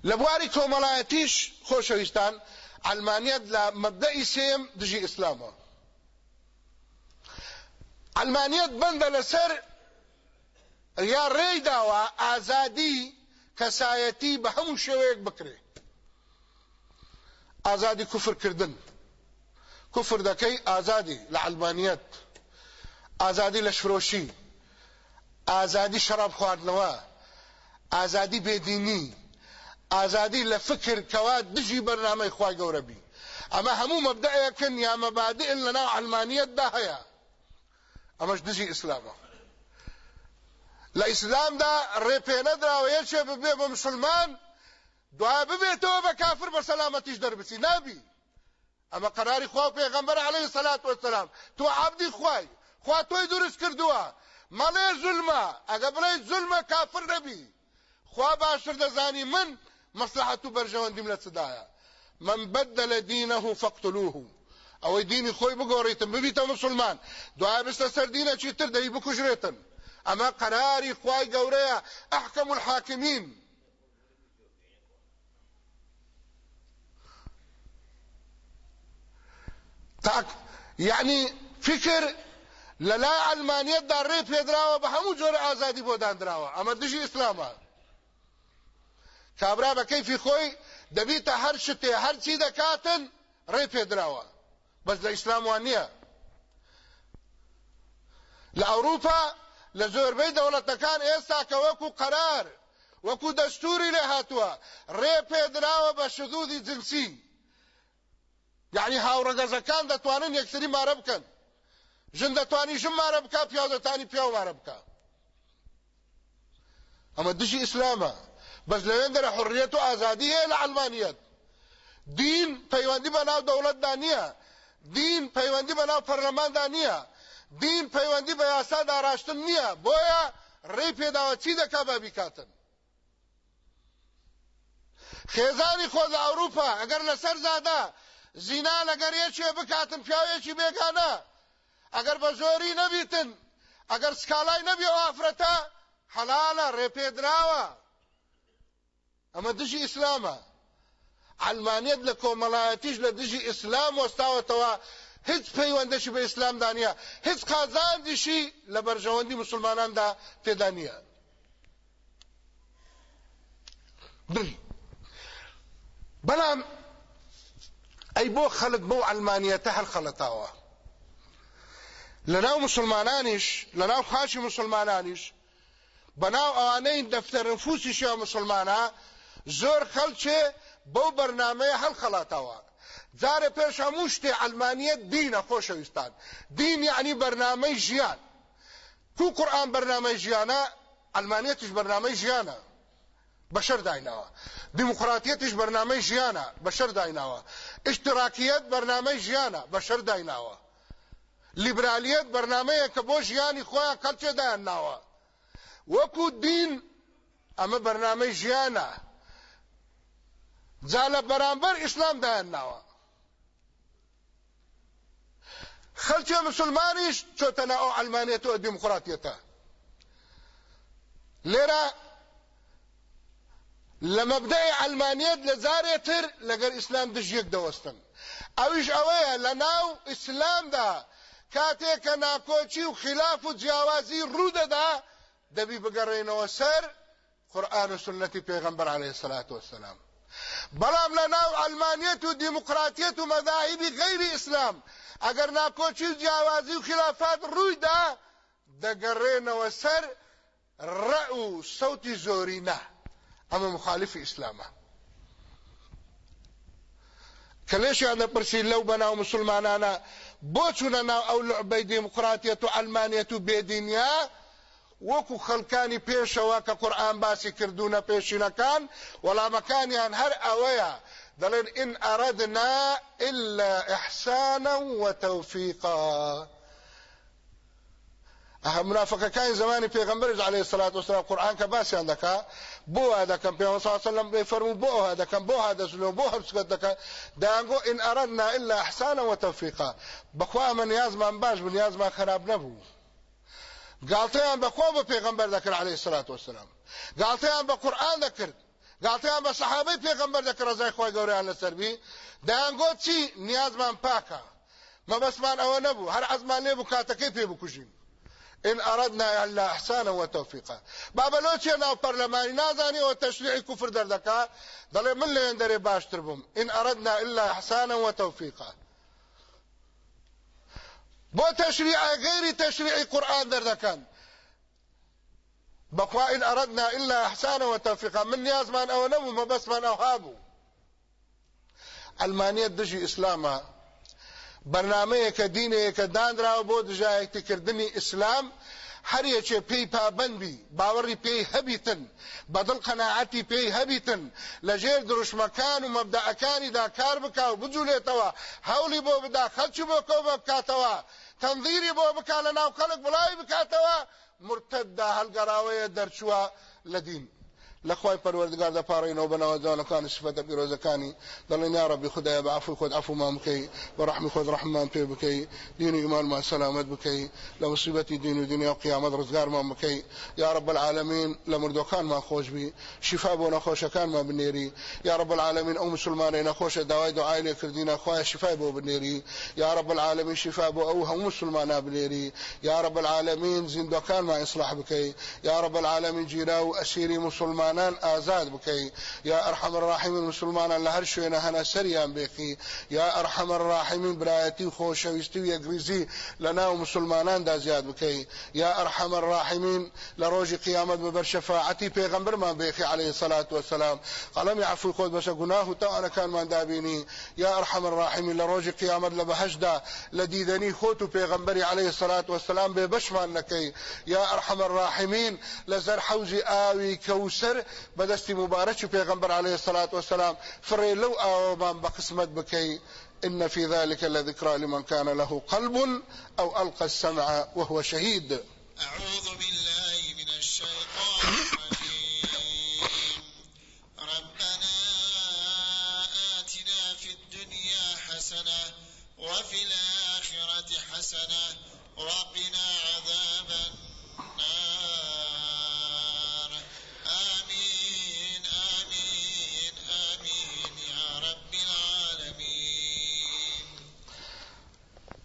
لە بواری کۆمەڵایەتیش خۆشەویستان علمانیت لە مەبدەئی سێم دژی ئیسلامە علمانیت بەندە لەسەر یا ڕێی داوە ئازادی کەسایەتی بە هەموو شێوەیەک بکرێ ئازادی کوفرکردن کوفر دەکەی ئازادی لە علمانیت ئازادی لە شفرۆشی ئازادی شەراب خواردنەوە ئازادی بێدینی ئازادی لە فکر کەوا دژی بەرنامەی خوای گەورە بی. ئەمە هەموو مەبدەیەکن یا مەبادئن لەناو علمانیەتدا هەیە. ئەمەش دژی ئیسلامە. لە ئیسلامدا ڕێپێنەدراوە یەکێ ببێ بە مسلمان دوای ببێتەوە بە کافر بە سەلامەتیش دەربچی. نابی. ئەمە قراری خوا پێغەمبەر عەلەیهی سەلات وەسەلام. تۆ عەبدی خوای خوا تۆی دروست کردووە. مەڵێ زولمە ئەگە بڵێ زولمە کافر نەبی خوا باشتر دەزانی من مصلحة برجەوەندیم لە چدایە من بدل دينه فاقتلوه ئەوەی دینی خۆی بگۆڕیتن ببیتە مسلمان. دوای بستە سەر دینەکی تر دەی بکوژرێتن ئەمە قراری خوای گەورەیە ئەحکەم الحاکمین. تاک یعنی فکر لەلا ئەلمانیەتدا ڕێ پێدراوە بە هەموو جۆرە ئازادی بۆ دانراوە ئەمە دژی ئیسلامە. کابرا بە کەیفی خۆی دەبیتە هەر شتێ هەرچی دەکاتن ڕێ پێدراوە. بەس لە ئیسلام وان نییە. لە ئەوروپا لە زۆربەی دەوڵەتەکان ئێستا کە وەکو قەرار وەکو دەستوری لێ هاتووە ڕێ پێدراوە بە شذوذی جنسی. یعنی هاوڕەگەزەکان دەتوانن یەکسری مارە بکەن. ژن دەتوانی ژم مارە بکە پیاو دەتانی پیاو مارە بکە ئەمە دژی ئیسلامە. بەس لەوێن دەرە حڕیەت و ئازادی هەیە لە ئەلمانیەت دین پەیوەندی بە ناو دەوڵەتدا نییە. دین پەیوەندی بە ناو پەرلەماندا نییە. دین پەیوەندی بە یاسا داڕاشتن نییە. بۆیە ڕێی پێداوە چی دەکا بە بیکاتن خێزانی خۆ لە ئەوروپا ئەگەر لەسەر زادا زینا لەگەر یەکێ بکاتن پیاوێکی بێگانە. ئەگەر بە زۆری نەبیتن ئەگەر سکالای نەبی ئەو ئافرەتە حەلالە ڕێپێدراوە ئەمە دژی ئیسلامە علمانیت لە کۆمەڵایەتیش لە دژی ئیسلام وەستاوەتەوە هیچ پەیوەندەشی بە ئیسلام دانیە هیچ قازاندیشی لە بەرژەوەندی مسلماناندا تێدا نییە بەڵام ئەی بۆ خەڵک بەو ئەلمانیەتە هەر خەڵەتاوە لەناو مسلمانانیش لەناو خاچی مسلمانانیش. بەناو ئەوانەی دەفتەر نفوسیشیە مسلمانە زۆر خەڵچێ بەو بەرنمەیە هەڵخەڵاتەوە. جارە پێش هەموو شتێ ئەلمانیت دینە خۆشەویستان. دین یعنی بەرنمەی ژیان. کو قورآن بەرنمەی ژیانە ئەلمانیتش بەرنمەی ژیانە. بەشەر دایناوە. دیموکراتیەتیش بەرنمەی ژیانە بەشەر دایناوە. اشتراکیت بەرنمەی ژیانە بەشەر دایناوە. لیبرالیت بەرنمەیە کە بۆ ژیانی خۆیان کەلچێ دایانناوە وەکو دین ئەمە بەرنمەی ژیانە. جا لە بەرامبەر ئیسلام دایانناوە خەلکی مسلمانیش چۆتە ناو ئەلمانێتەوە دیموکراتیەتە. لێرە لە مەبدەی ئەلمانیت لە جارێتر لەگەر ئیسلام دژیەک دەوەستن. ئەویش ئەوەیە لە ناو ئیسلامدا کاتێک کە ناکۆچی و خلاف و جیاوازی ڕوودەدا دەبی بگەڕێنەوە سەر قورآن و سنەتی پێغەمبەر عەلەیهی سەلات وەسەلام بەڵام لە ناو ئەلمانیەت و دیموکراتیەت و مەذاهیبی غەیری ئیسلام ئەگەر ناکۆچی و جیاوازی و خلافات ڕوویدا دەگەڕێنەوە سەر ڕە و سەوتی زۆرینە ئەمە مخالفی ئیسلامە. کە لێشیان دەپرسی لەو بەناو مسلمانانە بۆ چوونە ناو ئەو لعبەی دیموکراتیەت و ئەلمانیەت و بێدینیا وەکو خەڵکانی پێشەوە کە قورآن باسی کردوونە پێشینەکان وەڵامەکانیان هەر ئەوەیە دەڵێن ئین ئەرەدنا إلا إحسانا وتوفيقا. ئەه منافقەکانی زمانی پێغمبەر عليه الصلاة والسلام. قورآن کە باسییان دەکا بۆ دەکەم پێ وسلم بێ فەرمو بۆ ها دەکەم بۆ ها دەسلۆ بۆ هەرچکەت دەکە دایانگۆ ئین ئەرەدنا إلا إحسانا وتوفيقا. بەخوا من نیازمان باش بوو نیازمان خراب نەبوو گاڵتەیان بەخوا بە پێغمبەر دەکرد عليه الصلاة والسلام. گاڵتەیان بە قورآن دەکرد گاڵتەیان بە سەحابەی پێغمبەر دەکرد ڕزای خۆی گەوریان لەسەربی دایانگۆ چی؟ نیازمان پاکە مەبەسمان ئەوە نەبوو هەر عەزمان لێ بوو کاتەکەی پێ بکوژین إن أردنا إلا إحسانا وتوفيقا. بابا لو چه ناو پرلمانی نازانی و کفر دردکا دلی من لین داری باشتر بوم؟ إن أردنا إلا إحسانا وتوفيقا. بو تشريع غير تشريع قرآن دردكان بقوا إن أردنا إلا إحسانا وتوفيقا. من يازمان أو نمو ما بس من أو هابو. ألمانية دجي إسلاما بەرنمەیەکە دینەیەکە دانراوە بۆ دژایەتیکردنی ئیسلام. هەریەکێ پێی پابندبی باوەڕی پێی هەبیتن بەدڵ قەناعەتی پێی هەبیتن لەژێر دروشمەکان و مەبدەعەکانیدا کار بکا و بجوولێتەوە. هەولی بۆ بدا خەلکی بۆ کۆ بکاتەوە. تەنظیری بۆ بک لە ناو خەڵک بڵاوی بکاتەوە. مرتددا هەلگەراوەیە دەرچووە لە دین. لخوای پروردگار د پاره نو بناو ځان کان صفته پیروزکانی دلنا یا رب خدای بعفو خود عفو ما مکی ورحم خود رحمان په بکی. دین ایمان ما سلامت بکی. لمصیبت دین و دنیا قیامت رزگار ما مکی. یا رب العالمین لمردوکان ما خوش بی. شفا بو نخوشکان ما بنيري يا رب العالمين أو مسلمان نخوش دعای دعای لکردینا خواه شفا بو بنيري يا رب العالمين شفا بو أو هم مسلمان بنيري يا رب العالمين زندوکان ما اصلاح بکی. يا رب العالمين جيراو اسيري مسلمان مسلمانان آزاد بکەی. یا ئەرحەم الراحمین مسلمانان لە هەر شوێنە هەنە سەریان بێخی یا ئەرحەم الراحمین برایەتی و خۆشەویستی و یەکریزی لە ناو مسلماناندا زیاد بکەی. یا ئەرحەم الراحمین لە ڕۆژی قیامەت بەبەر شەفاعەتی پێغەمبەرمان بێخی عليه الصلاة والسلام. قەڵەمی عفوی خۆت بەسە گوناه و تاوانەکانمان دابینی. یا ئەرحەم الراحمین لە ڕۆژی قیامەت لە بەهەشدا لە دیدەنی خۆت و پێغەمبەری عليه الصلاة والسلام بێ بەشمان نەکەی. یا ئەرحەم الراحمین لە زەر حەوزی کەوسەر بەدەستی مبارەکی پێغمبەر عليه الصلاة والسلام فڕێ لەو ئاوەمان بە قسمت بکەی إن في ذلك لذكرى لمن كان له قلب أو ألقى السمع وهو شهيد. أعوذ بالله من الشيطان الرجيم. ربنا آتنا في الدنيا حسنة وفي الآخرة حسنة وقنا عذاب النار.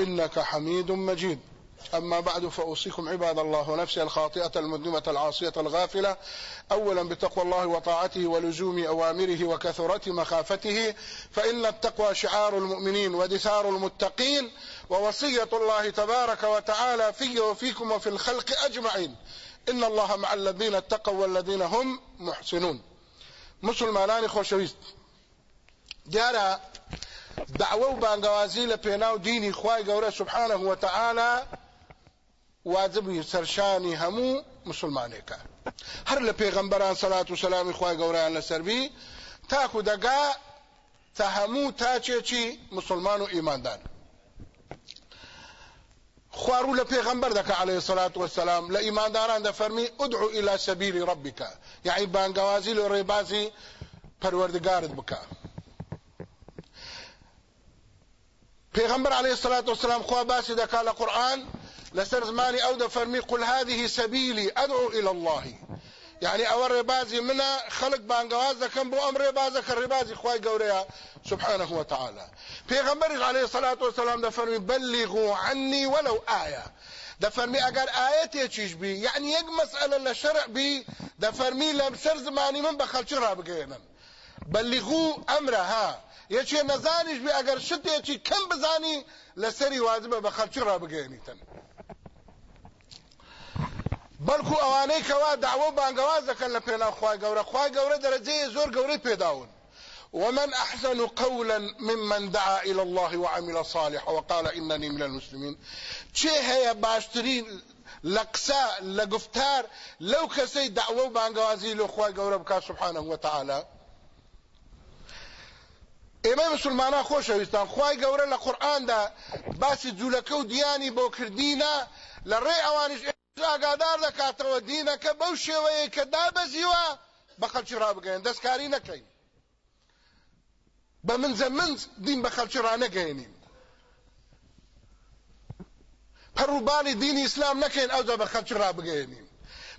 إنك حميد مجيد. أما بعد فأوصيكم عباد الله ونفسي الخاطئة المذنبة العاصية الغافلة. أولا بتقوى الله وطاعته ولزوم أوامره وكثرة مخافته. فإن التقوى شعار المؤمنين ودثار المتقين. ووصية الله تبارك وتعالى في وفيكم وفي الخلق أجمعين. إن الله مع الذين اتقوا والذين هم محسنون. مسلمانان خوشويست. جارة دعوه و بانگوازی لپیناو دینی خواه گوره سبحانه و تعالی واجب سرشانی همو مسلمانه که هر لپیغمبران صلاة و سلامی خواه گورهان لسر بی تاکو دقا تا همو تا چه چی مسلمان و ایماندان خوارو لپیغمبر دکا علیه صلاة و سلام لإیمانداران دا فرمی ادعو الى سبیل ربکا یعنی بانگوازی لربازی پروردگارد بکا. پیغمبر علیه الصلاة والسلام خوا باسی دکا لقرآن لسر زمانی أو دفرمی قل هذه سبيلي ادعو إلى الله يعني أو ربازي منا خلق بانگواز دکم بو ام ربازك الربازي خواهي قوريا سبحانه وتعالى پیغمبر عليه الصلاة والسلام دفرمی بلغوا عني ولو آية دفرمی اگر آيتي چیش بي يعني يق مسألة لشرع بي دفرمی لمسر زماني من بخلچ را بلغوا امرها. یەکێ نەزانیش بێ ئەگەر شتێکی کەم بزانی لەسەری واجبە بە خەلکی ڕابگەێنیتن بەڵکو ئەوانەی کەوا داوە بانگەواز دەکەن لە پێنا خی گەورە خی گەورە دەرەجەیە زۆر گەورەی پێداون ومن أحسن قولا ممن دعا إلى الله وعمل صالحا وقال إنني من المسلمين چه هي باشترين لقسا لقفتار لو كسي دعوه بانقوازي لو خواهي قوربك سبحانه وتعالى ئێمە مسلمانان خۆشەویستان. خی گەورە لە قورآاندا باسی جوولەکە و دیانی بۆ کردینە لە ڕێ ئەوانش ئاگادار دەکاتەوە دینەکە بەو شێوەیە کە دابەزیوە بە خەلکی ڕابگەین. دەستکاری نەکەین. بە منزە منز دین بە خەلکی ڕانەگەێنین پەڕووبانی دینی ئیسلام نەکەین ئەودا بە خەلکی ڕابگەێنین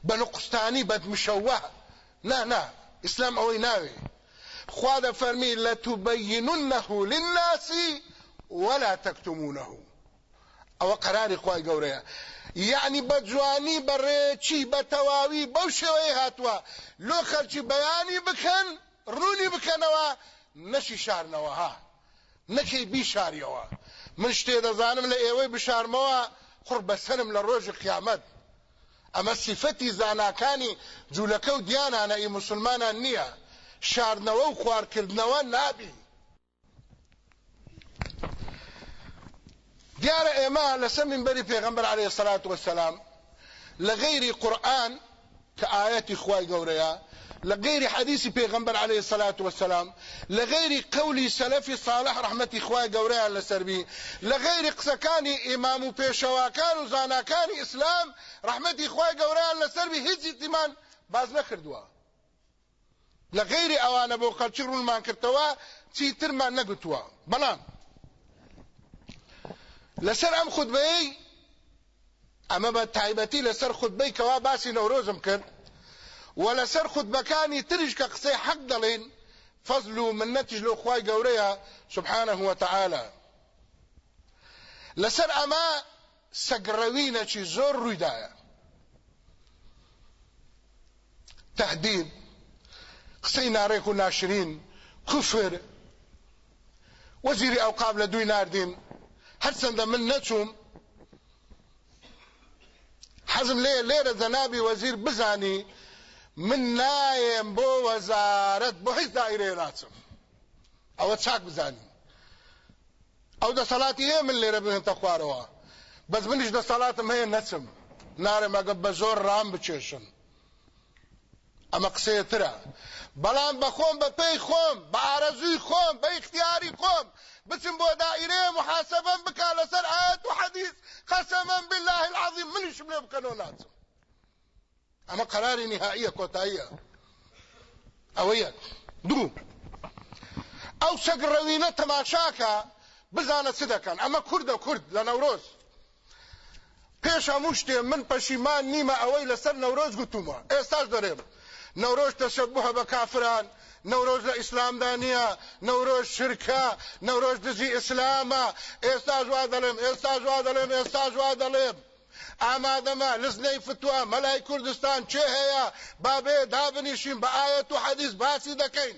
بە نقستانی بەدمشەوە. نا نا ئیسلام ئەوەی ناوێ. خوا دەفەرمی لەتوبەیننه للناس ولا تكتمونه ئەوە قراری خوای گەورەیە. یعنی بە جوانی بەڕێکی بە تەواوی بەو شێوەیە هاتووە. لۆ خەرچی بەیانی بکەن ڕوونی بکەنەوە نەشی شارنەوە ها نەکەی بیشاریەوە. من شتێ دەزانم لە ئێوەی بشارمەوە خوڕ بەسەرم لە ڕۆژی قیامەت. ئەمە سیفەتی زاناکانی جوولەکە و دیانانە ئی مسلمانان نییە. شاردنەوە و خوارکردنەوە نابی. دیارە ئێمە لەسەر منبەری پێغەمبەر عەلەیهی سەلات وەسەلام لە غەیری قورئان کە ئاەتی خوای گەورەیە لە غەیری حەدیثی پێغەمبەر عەلەیهی سەلات وەسەلام لە غەیری قەولی سەلەفی صالح ڕەحمەتی خوای گەورەیان لەسەربی لە غەیری قسەکانی ئیمام و پێشەواکان و زاناکانی ئیسلام ڕەحمەتی خوای گەورەیان لەسەربی هیچ ئیتیمان باز نەکردووە. لە غەیری ئەوانە بۆ خەلکی ڕوونمان کردەوە چیترمان نەگوتووە بەڵام لەسەر ئەم خودبەی ئەمە بە تایبەتی لەسەر خودبەی کەوا باسی نەورۆزم کرد. و لەسەر خودبەکانی تریش کە قسەی حەق دەڵێن فەزل و منەتیش لۆ خوای سبحانه وتعالى لەسەر ئەمە سەگڕەوینەکی زۆر ڕوویدایە تهدید. قسەی ناڕێک و ناشرین کوفر وەزیری ئەوقاب لە دوی ناردین. هەرچەندە من نەچووم. حەزم لێ لێرە جەنابی وەزیر بزانی من نایم بۆ وەزارەت بۆ هیچ دایرەیە ناچم. ئەوە چاک بزانی ئەو دەسەڵاتی هەیە من لێرە بهێنتە خوارەوە. بەس منیش دەسەڵاتم هەیە نەچم. نارم ئەگە بە زۆر ڕام بچێشن. ئەمە قسەیەترە بەڵام بە خۆم بە پێی خۆم بە ئارەزووی خۆم بە اختیاری خۆم. بچم بۆ دائیرێ محاسبەم بکە لەسەر ئاەت و حەدیث. قەسەمەن بالله العظیم منیشم لێ بکەنەوە ناچم. ئەمە قراری نهائیە کۆتاییە. ئەوە یەک دوو. ئەو سەگڕەوینە تەماشاکە بزانە چ دەکەن. ئەمە کوردە کورد لە نەورۆز. پێش هەموو شتێ من پەشیمان نیمە ئەوەی لەسەر نەورۆز گوتومە. ئێستاش دەرێم. نەورۆژ تەشەبوه بە کافران. نەورۆژ لە ئیسلامدا نییە نەورۆژ شرکە نەورۆژ دزی ئیسلامە. ئێستا جوا دەڵێم ئێستا جوا دەڵێم ئێستا جوا دەڵێم. ئامادەمە لزنەی فتووە مەلای کوردستان چێ هەیە؟ بابێ دابنیشین بە ئاەت و حەدیث باسی دەکەین.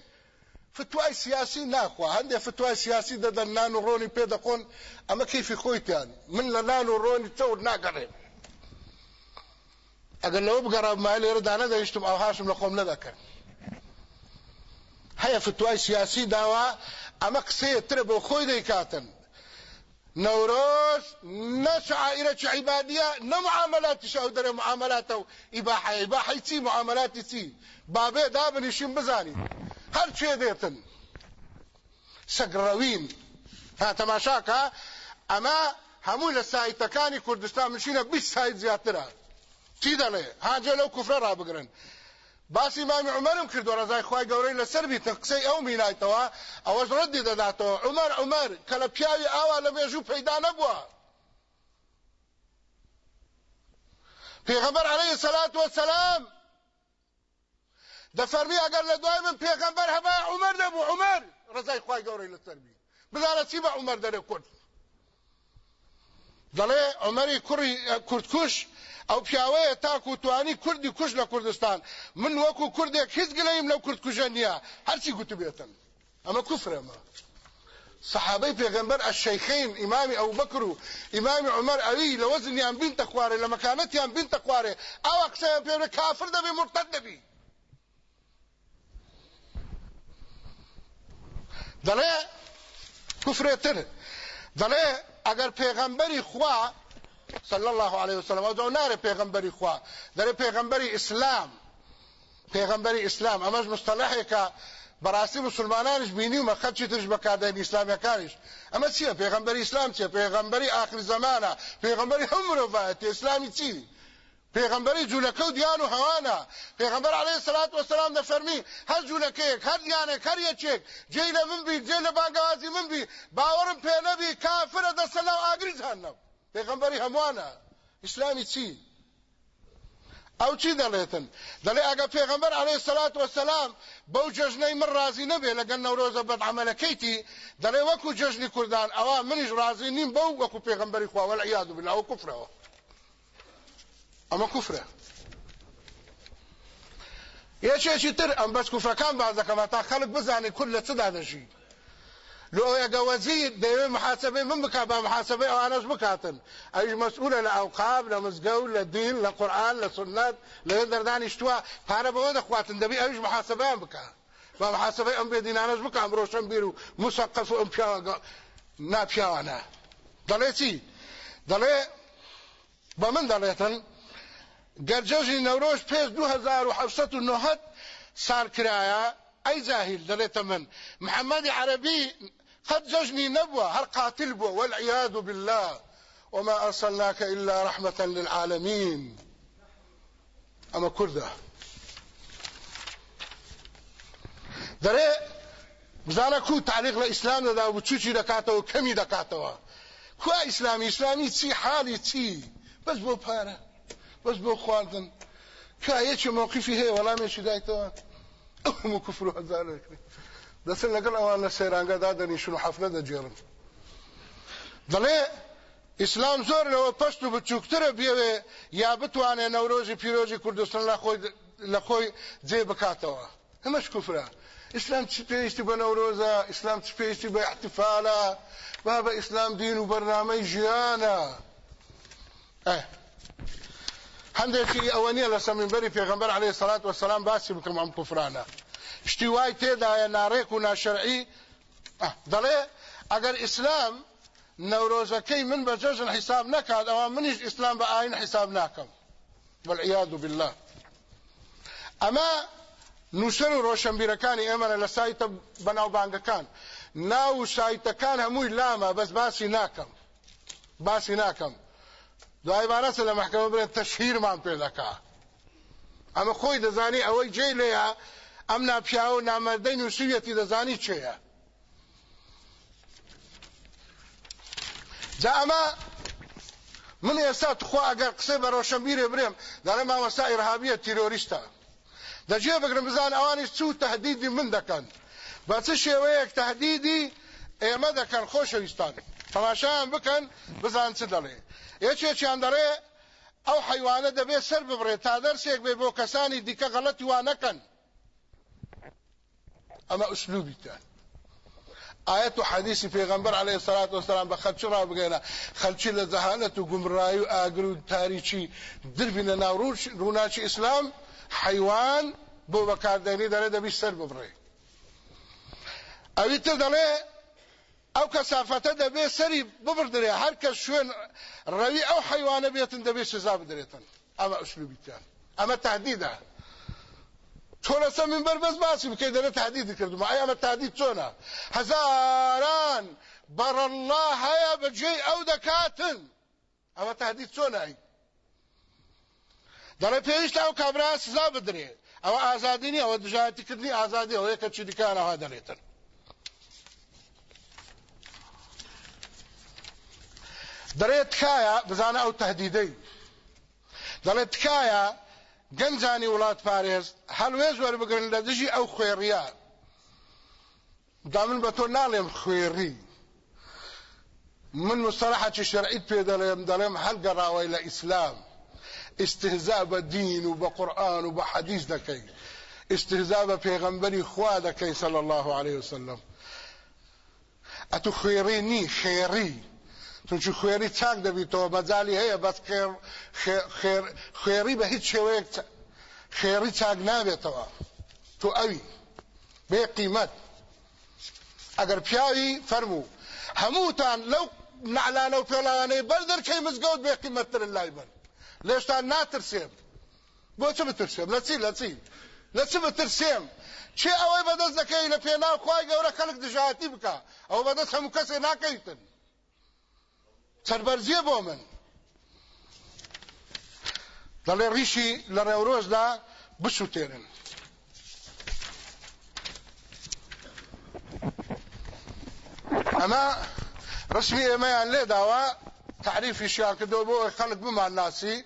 فتوای سیاسی ناخوا. هەندێک فتوای سیاسی دەدەن نان و ڕۆنی پێدەخۆن ئەمە کەیفی خۆیتیان. من لە نان و ڕۆنی چەور ناگەڕێن ئەگەر لەوە بگەڕا مای لێرە دانە دەیشتم ئەو هاشم لە خۆم نەدەکەن هەیە فتوای سیاسی داوا ئەمە قسەیە ترە بۆ خۆی دەیکاتن نەورۆز نە شعائرە عیبادیە نە معاملاتی شەو دەرێ معاملاتە و ئیباحە ئیباحەی چی؟ معاملاتی چی؟ بابێ دابنیشین بزانین هەر چێ دێتن سەگڕەوین ها تەماشاکە ئەمە هەموو لە سایتەکانی کوردستان مشینە 20 سایت زیاترە چی دەڵێ؟ هاجە لەو کوفرە ڕابگرن. باسی مامی عمرم کردو ڕزای خی گەورەی لەسەر بیتە قسەی ئەو مینایتەوە ئەوەش ڕەدی دەداتەوە. عمر عمر کە لە پیاوی ئاوا لە مێژوو پەیدا نەبووە. پێغەمبەر عەلەیهی سەلات وەسەلام دەفەرمی ئەگەر لە دوای من پێغەمبەر هەبا عمر دەبوو عمر ڕزای خی گەورەی لەسەر بی بزانە چی بە عمر دەرێ کورد؟ دەڵێ عمەری کوڕی کوردکوش ئەو پیاوەیە تاکو توانی کوردی کوش لە من وەکو کوردێک هیچ گلەیم لەو کورد کوژە نییە. هەرچی گوتو بێتن ئەمە کوفرەمە. صحابي پیغمبر الشيخين امام ابو بكر امام عمر علي لوزن يان بنت خواره لمكانت يان بنت خواره أو اقسم په کافر د مرتد دبي دله کفر تر دله اگر پیغمبري خوا صلى الله عليه وسلم. او نار پیغمبري خوا. در پیغمبري اسلام پیغمبري اسلام اماش مصطلحه که براسي مسلمانانش بيني وما خدش ترش بكادين اسلامي كانش اما چيه پیغمبري اسلام چيه پیغمبري اخر زمانه پیغمبري هم روایت اسلامي چيه پیغمبري جولکه دیانو هوانا پیغمبر علیه الصلاۃ والسلام ده فرمی هر جولکه هر دیانه هر یچک جیل من بی جیل باگازی من بی. باورم پینه بی کافر ده سلام اگری جهنم. پێغمبەری هەمووانە. ئیسلامی چی؟ او چی دەڵێتن؟ دەڵێ ئەگە پێغمبەر عليه الصلاة والسلام بەو جەژنەی من ڕازی نەبێ لەگەن نەورۆزە بەدعملەکەیتی دەڵێ وەکو جەژنی کوردان ئەوە منیش ڕازی نیم بەو وەکو پێغمبەری خوا والعیاذ بالله ئەو کوفرەوە. ئەمە کوفرە. یەکێکی تر ئەم بەس کوفرەکان باز دەکەمە تا خەڵک بزانێ کورد لە چدا دەژی لو ئەگە وەزیر دەوێ محاسبەی من بکات بە محاسبەی ئەوانەش بکاتن ئەویش مەسئولە لە ئەوقاب لە مزگەوت لە دین لە قورآن لە سنت لەوێ دەردانیشتووە پارە بەوە دەخواتن دەبی ئەویش محاسبەیان بکات بە محاسبەی ئەم بێدینانەش بکە ئەمڕۆشەم بیر و مسەقف و ئەم پیاوە ناپیاوانە دەڵێ چی دەڵێ بە من دەڵێتن گەرجەژی نەورۆژ 2790 سال کرایە ئەی زاهیل دەڵێتە من محەممەدی عەربی قد ججني نبوة هل قاتل بو والعياذ بالله. وما أرسلناك إلا رحمة للعالمين. أما كردة. دري بزانه کو تعلیق له اسلام دا و چوچی دکاتو کمی دکاتو کو إسلامي إسلامي چی بس بو پاره بس بو خواردن که یه هي ولا مې شدایتو هم كفر ذلك دەسن لەگەڵ ئەوان لە سەیرانگەدا دەنیشن و حەفلە دەجێڕن. دەڵێ ئیسلام زۆر لەوە پەست و بچووکترە بێوێ یا بتوانێ نەورۆژی پیرۆژی کوردستان لە خۆی جێ بکاتەوە. هەمەش کوفرە. ئیسلام چ پێویستی بە نەورۆزە؟ ئیسلام چ پێویستی بە احتفالە با بە ئیسلام دین و بەرنامەی ژیانە. هەندێکی ئەوە نییە لە سەمینبەری پێغمبەر عليه سەلات وسلام باسی بکەم ئەم کوفرانە شتی وای تێدایە ناڕێک و ناشەرعی. دەڵێ ئەگەر ئیسلام نەورۆزەکەی من بە جەژن حیساب نەکات ئەوە منیش ئیسلام بە ئاین حیساب ناکەم. والعیاذ بالله. ئەمە نووسەر و ڕۆشنبیرەکانی ئێمەە لە سایتە بەناوبانگەکان. ناو سایتەکان هەمووی لامە بەس باسی ناکەم. باسی ناکەم. دوای بارەسە لە محکەمە برێن تەشهیرمان پێ دەکا. ئەمە خۆی دەزانی ئەوەی جێ لێیە ئەم ناپیاوە و نامەردەی نووسویەتی دەزانی چێە؟ جا ئەمە من ئێستا تخوا ئەگەر قسەی بە ڕۆشنبیرێ برێم دەڵێ مامەستا ئیرهابیە تیرۆریستە. دەجێ بگرم بزان ئەوانش چوو تهدیدی من دەکەن. بە چ شێوەیەک تهدیدی ئێمە دەکەن خۆشەویستان تەماشایان بکەن بزان چ دەڵێ. یەکێکیان دەڵێ ئەو حیوانە دەبێت سەر ببڕێت تا دەرسێک بێ بۆ کەسانی دیکە غەڵەتی وان نەکەن. أما أسلوبي تان آيات وحديث في غنبر عليه الصلاة والسلام بخلش را بقينا خلش لزهانة وقمراي وآقر تاريخي دربنا ناروش روناشي إسلام حيوان بو بكارديني داره ده بيستر ببري اويتر داره أو كسافته ده بي سري ببردري هر کس شوين روي أو حيوانه بيتن ده بي سزا بدريتن اما اسلوبي تان اما تهديده تۆ من بر بەس باسی بکەی دەرە تهدید کردم ئەمە تهدید چۆنە؟ هەزاران بەڕەله هەیە بەجێ ئەو دەکاتن. ئەمە تهدید چۆنایی دەڵێ پێویست ئەو کابرا سزا بدرێ. ئەوە ئازادینی ئەوە دژایەتیکردنی ئازادی ئەوەیە کە چی دیکانەوە دەرێتن دەڵێت تکایە بزانە ئەو تهدیدەی. دەڵێت تکایە گەنجانی وڵات پارێز هەلوێز وەربگرن لە دژی ئەو خوێڕیا دا من بە خوێڕی. من مستەلحەکی شەرعیت پێ دەڵێم دەڵێم هەلگەڕاوەی لە ئیسلام. استهزاء بە دین و بە قورآن و بە حەدیث دەکەی. استهزاء بە خوا دەکەی صلی الله عليه وسلم. ئەتو خوێڕی نی چونچی خوێری چاک دەبیتەوە؟ مەجای هەیە بەس خوێڕی بە هیچ شێوەیەک خێڕی چاک نابێتەوە. تو ئەوی بێ قیمەت. ئەگەر پیاوی فەرموو هەمووتان لەو نعلانە و پێڵاوانەی بەر دەرکەی مزگەوت بێ قیمەتتر لای بن لێشتان ناترسێم. بۆ چ بترسێم؟ لە چی؟ لە چی؟ لە چ بترسێم؟ چێ ئەوەی بەدەست دەکەی لە پێناو خی گەورە خەڵک دژاتی بکە؟ ئەو بەدەست هەموو کەسێ ناکەیتن. سەربەرزیە بۆ من. دەڵێ ڕیشی لە ڕێورۆژدا بسووتێنن ئەمە ڕسمی ئێمەیان لێداوە تعریفی شیان کردەوە بۆ خەڵک بمان ناسی.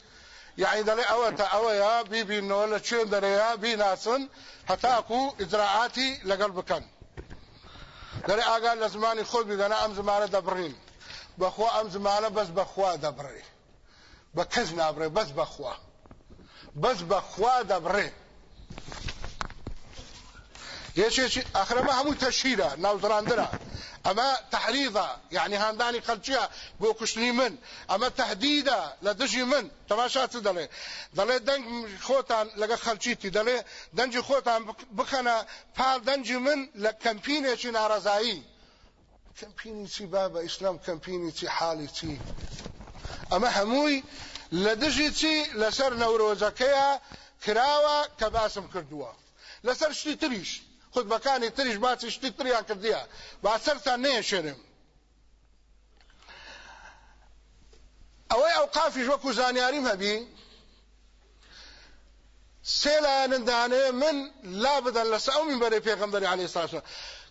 یعنی دەڵێ ئەوە تا ئەوەیە بیبینەوە لە چێن دەرەیە بیناسن هەتاکو ئیجراعاتی لەگەڵ بکەن. دەرێ ئاگال لە زمانی خۆی بگەنە ئەم زمانە دەبڕین. بەخوا ئەم زمانە بەس بەخوا دەبڕێ. بە کەس نابڕێ بەس بەخوا. بەس بەخوا دەبڕێ. یەکێکی ئەخرەمە هەموو تەشیرە ناوزڕاندرە ئەمە تحریضە یعنی هاندانی خەلچیە بۆ کوشتنی من. ئەمە تهدیدە لە دژی من تەماشا چ دەڵێ دەڵێ دەنگ خۆتان لەگە خەلچیتی دەڵێ دەنجی خۆتان بخەنە پاڵ دەنجی من لە کەمپینێکی ناڕزایی کەمپینی چی با بە ئیسلام کەمپینی چی حاڵی چی؟ ئەمە هەمووی لە دژی چی لەسەر نەورۆزەکەیە کراوە کە باسم کردووە. لەسەر شتی تریش خودبەکانی تریش باسی شتی تریان کردیە. با سەرتان نێشێنم. ئەوەی ئەو قافیش وەکو زانیاریم هەبی سێلایەنندانێ من لا بدەن لەسە ئەو منبەری پێغەمبەری عەلەیهی سڵات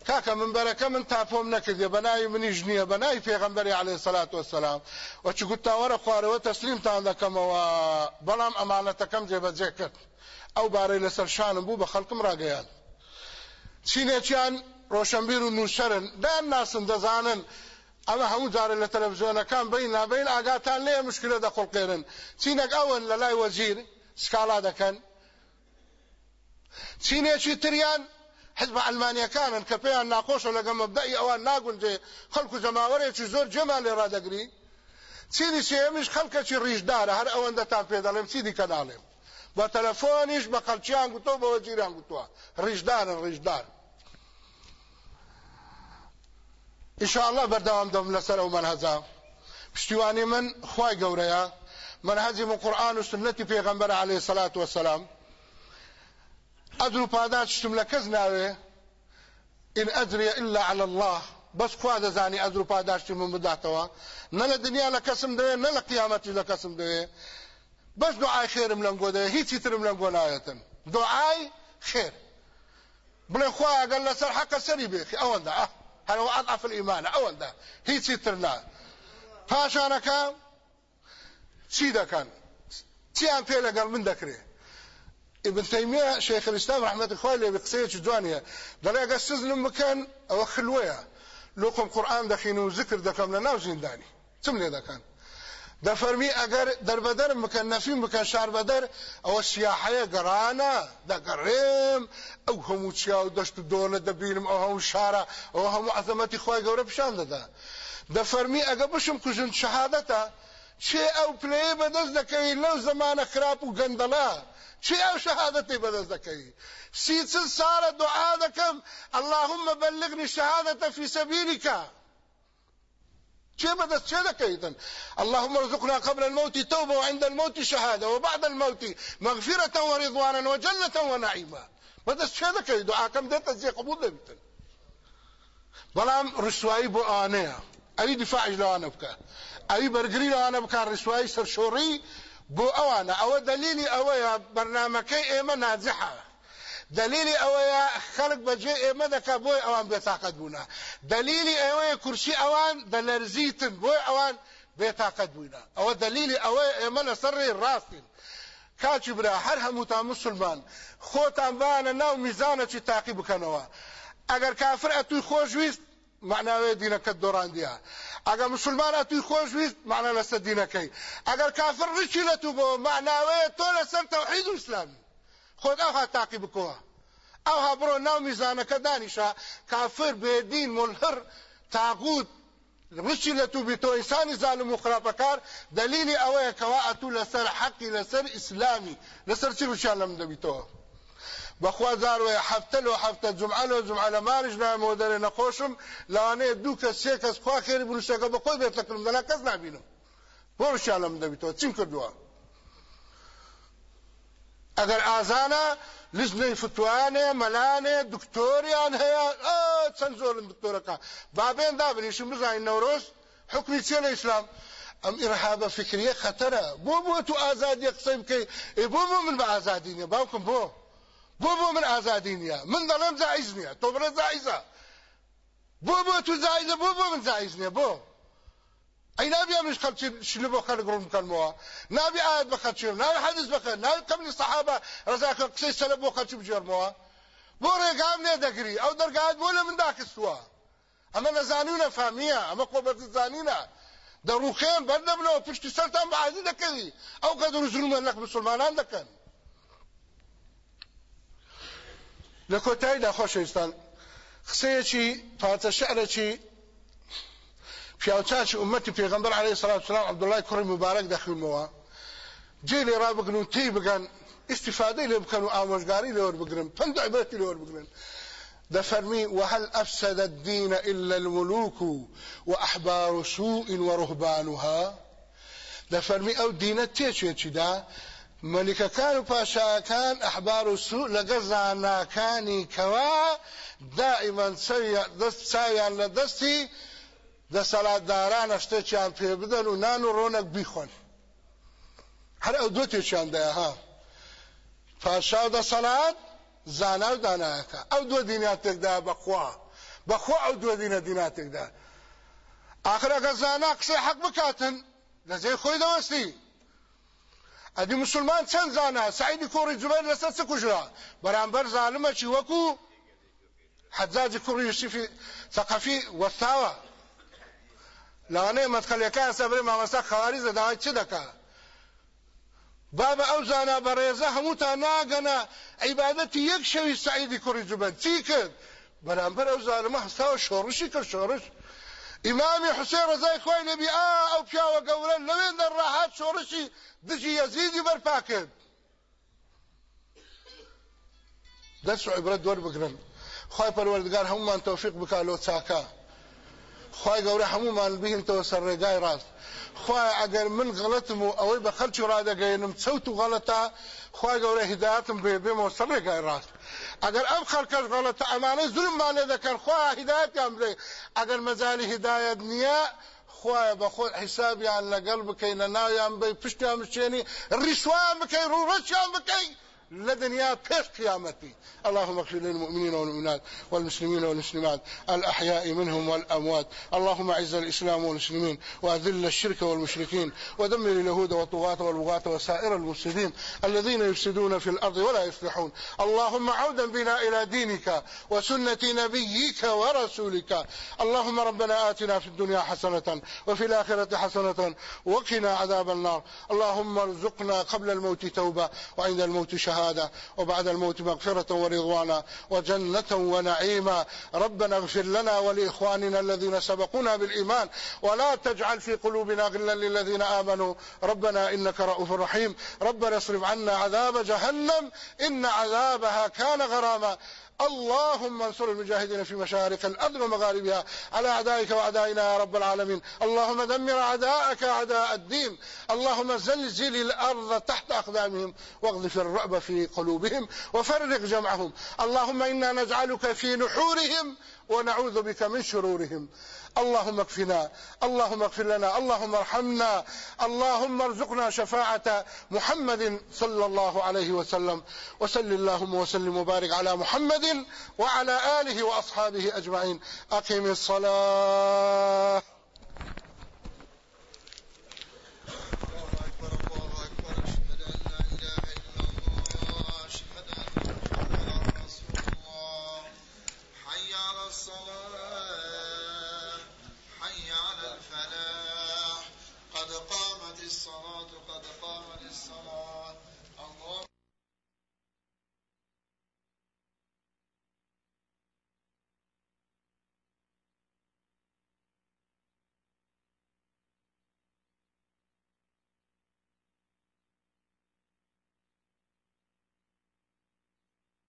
کاکە منبەرەکە من تاپۆم نەکردێ بەناوی منیش نییە بەناوی پێغەمبەری عەلەیهی سڵات وەسەلام وەچی گوتاوەرە خوارەوە تەسلیمتان دەکەمەوە بەڵام ئەمانەتەکەم جێبەجێ کرد. ئەو بارەی لەسەر شانم بوو بە خەڵکم ڕاگەیان. چینێکیان ڕۆشنبیر و نووسەرن دان ناسن دەزانن. ئەمە هەموو جارە لە تەلەڤزیۆنەکان بین نابین ئاگاتان لێ مشکلە دەخڵقێرن چینێک ئەوەن لە لای وەزیر سکاڵا دەکەن. چینێکی تریان حزب ئەلمانیەکانن کە پێیان ناخۆشە لەگە مەبدەئی ئەوان ناگونجێ خەڵکو جەماوەرێکی زۆر جێمان لێ ڕادەگری چینی سێمیش خەڵکەکی ڕیژدارە هەر ئەوەندەتان پێ دەڵێم چی دیکە ناڵێم بە تەلەفۆنیش بە خەڵکیان گوتۆ بە وەزیران گوتووە ڕیژدارن ڕیژدار ئیشاءالله بەردەوام دەم لەسەر ئەو منهەجا پشتیوانی من خوای گەورەیە منهەجی من قورآن و سنەتی پێغەمبەر عەلەیهی سەلات وەسەلام ئەدر و پاداش شتم ناوێ ئین ئەجریە ئیلا عەلی الله. بەس خوا دەزانی ئەدر و پاداشتی من بداتەوە نە لە دنیا لە کەسم دەوێ نە لە قیامەتی لە کەسم دەوێ بەس دوعای خێرم لەنگۆ دەوێ هیچی ترم لەنگۆ نایەتن دوعای خێر بڵێ خوا ئەگەر لەسەر حەقە سەری بێخی ئەوەندە ئە هەرەوە ئەضعف الئیمانە ئەوەندە هیچی تر نا پاشانەکە چی دەکەن چیان پێ لەگەڵ من دەکرێ ابن تەیمیە شیخ الإسلام رحمەتی خوای لێ قسەیەکی جوانیە دەڵێ ئەگەر سزنم بکەن ئەوە خلوەیە لۆقم قورئان دەخین و ذکر دەکەم لە ناو زیندانی چم لێ دەکەن دەفەرمی ئەگەر دەربەدەرم بکەن نەفیم بکەن شار بەدەر ئەوە سیاحەیە گەڕانە دەگەڕێم ئەو هەموو چیا و دەشت و دۆنە دەبینم ئەو هەموو شارە ئەو هەموو عەزەمەتی خۆی گەورە پیشان دەدا دەفەرمی ئەگە بشم کوژن شەهادەتە چێ ئەو پلەیە بەدەست دەکەوی لەو زمانە خراپ و گەندەڵا چی ئەو شەهادەتی بەدەست دەکەی سی چل ساڵە دوعا دەکەم اللهم بلغني شهادة في سبيلك. چه بدست چه دكيتن اللهم ارزقنا قبل الموت توبة وعند الموت شهادة وبعد الموت مغفرة ورضوانا وجنة ونعيما. بدست چه دكي دعا كم ديت زي قبول دبيتن بلام رسوایی بو آنه اوی دفاع لوانا بکا اوی برگری لوانا بکا بو اوانه او دلیلی اویا برنامجكي ايما نازحه دلیلی ئەوەیە خەڵک بەجێ ئێمە دەکە بۆی ئەوان بێتاقەت بوونە دلیلی ئەوەیە کورسی ئەوان دەلەرزیتن بۆی ئەوان بێتاقەت بووینە ئەوە دلیلی ئەوەیە ئێمە لەسەر ڕێ ڕاستین. کاچی برا هەر هەمووتان مسلمان خۆتان بانە ناو میزانەکی تاقی بکەنەوە. ئەگەر کافر ئەتوی خۆشویست معناوێ دینەکەت دۆڕاندیە ئەگەر مسلمان ئەتوی خۆشویست معنە لەسەر دینەکەی. ئەگەر کافر ڕچی لە تو بۆ معناوەیە تۆ لەسەر تەوحید و ئیسلامی خۆت ئەوها تاقی بکەوە ئەوها بڕۆ ناو میزانەکە دانیشە. کافر بێدین ملهر تاغوت ڕشی لە تو بیتۆ ئینسانی زانم و خراپەکار. دلیلی ئەوەیە کەوا ئەتوو لەسەر حەقی لەسەر ئیسلامی. لەسەر چی ڕوشیان لەم دەبیتەوە بەخوا زاروەیە هەفتە لە هەفتە جمعە لە جمعە لە ماریش نامەوە دەرێ نەخۆشم لەوانەیە دوو کەس سێ کەس خوا خێری بروشەکە بەخۆی بێت لەکردم دەنا کەس نبینم. بۆ ڕوشیان لەم دەبیتەوە چیم کردووە ئەگەر ئازانە لژنەی فتوانێ مەلانێ دکتۆریان هەیە چەند زۆرن دکتۆرەکە بابێن دابنیشم بزانین نەورۆز حکمی چێ لە ئیسلام ئەم ئرهابە فکریە خەتەرە بۆ بۆ تو ئازادی قسەی بکەی بۆ بۆ من بە ئازادی نیە بۆ من ئازادی نییە من دەڵێم جایز نییە تۆ بڵێ جایزە بۆ بۆ تو جایزە بۆ بۆ من جایز نییە بۆ ئەی نابی ئەمش خەڵکی شلە بۆ خەڵک ڕوون بکەنەوە نابی ئاەت بەخەرچێن ناوی حەدیث بکەن ناوی قبلی سەحابە ڕزاکە قسەی سەلە بۆ خەڵکی بجێرمەوە بۆ ڕێگام لێ دەگری ئەو دەرگات بۆ لە من داکەستووە ئەمە نەزانی و نەفامیە ئەمە قۆبەتی زانینە دەڕوخێن بەردەبنەوە پشتی سەرتان بەعادی دەکەوی ئەو قەدر و زلمە لەق مسلمانان دەکەن لە کۆتاییدا خۆشەویستان قسەیەکی پاتە شعرێکی پیاوچاکی ئومەتی پێغمبەر علیه الصلاة والسلام عبدالله کوڕی مبارک دەخوێنمەوە جێ لێ ڕابگرن و تی بگەن استفادەی لێ بکەن و ئامۆژگاری لێوە بگرن پند عبرەتی لێوە بگرن دفرمي وهل أفسد الدين إلا الملوك وأحبار سوء ورهبانها. دفرمي أو دينة تيشي دا ملكة كانوا باشا كان أحبار سوء لقزانا كاني كوا دائما سيا دست سايا لدستي دەسەڵاتدارانە شتێکیان پێ بدەن و نان و ڕۆنەک بیخۆن. هەر ئەو دو تێکیان دەیە پاشا و دەسەڵات زانا و دانایەکە. ئەو دو دیناتێکدا بەخوا. بەخوا ئەو دو دینە دیناتێکدا. ئاخرەکە زانا قسەی حەق بکاتن. لەجێ خۆی دەوەستی. ئەدی مسلمان چەند زانە سعیدی کوڕی جوبەر لەسەر چ کوژرا بەرامبەر زالمەکی وەکو حەجاجی کوڕی یوسفی ثەقەفی وەستاوە لەوانەیە مەتخەلەکان سەبرێ مامەستا خەواریزە داوای چ دەکا بابە ئەو زانا بەڕێزە هەمووتان ناگەنە عیبادەتی یەک شەوی سعیدی کوڕی جوبەن چی کرد؟ بەرامبەر ئەو زانمە هەستاوە شۆڕشی کرد شۆڕش ئیمامی حوسێن ڕزای خۆی لەبی ئا ئەو پیاوە گەورە لەوێن دەڕاهات شۆڕشی دژی یەزیدی بەرپا کرد دەست و عیبرەت دووەربگرن خی پەروەردگار هەمومان تەوفیق بکا لۆ چاکە خی گەورە هەمومان بهینتەوە سەر ڕێگای ڕاست. خی ئەگەر من غڵتم و ئەوەی بە خەرچی ڕادەگەێنم چەوت و غەڵەتە خی گەورە هیداەتم بێ بێمەوە سەر ڕێگای ڕاست. ئەگەر ئەم خەڵکەش غەڵەتە ئەمانە زلممان لێ دەکەن خوا هیداەتیان بێ ئەگەر مەزانی هیدایەت نییە خوایە بە خۆ حیسابیان لەگەڵ بکەینە ناویان بی پشتیان بچێنی ڕیسوان بکەین ڕوڕەچیان بکەین. لدنيا بيش قيامتي اللهم اغفر للمؤمنين والمؤمنات والمسلمين والمسلمات الأحياء منهم والأموات. اللهم أعز الإسلام والمسلمين وأذل الشرك والمشركين ودمر اليهود والطغاة والبغاة وسائر المفسدين الذين يفسدون في الأرض ولا يصلحون اللهم عودا بنا إلى دينك وسنة نبيك ورسولك. اللهم ربنا آتنا في الدنيا حسنة وفي الآخرة حسنة وقنا عذاب النار. اللهم ارزقنا قبل الموت توبة وعند الموت شهادة. شهادة وبعد الموت مغفرة ورضوانا وجنة ونعيما. ربنا اغفر لنا ولإخواننا الذين سبقونا بالإيمان ولا تجعل في قلوبنا غلا للذين آمنوا. ربنا إنك رؤوف رحيم. ربنا اصرف عنا عذاب جهنم إن عذابها كان غراما. اللهم انصر المجاهدين في مشارق الأرض ومغاربها على أعدائك وأعدائنا يا رب العالمين. اللهم دمر أعداءك أعداء الدين. اللهم زلزل الأرض تحت أقدامهم واغذف الرعب في قلوبهم وفرق جمعهم. اللهم إنا نجعلك في نحورهم ونعوذ بك من شرورهم. اللهم اكفنا اللهم اغفر لنا اللهم ارحمنا اللهم ارزقنا شفاعة محمد صلى الله عليه وسلم. وسل اللهم وسلم وبارك على محمد وعلى آله وأصحابه أجمعين. أقم الصلاة.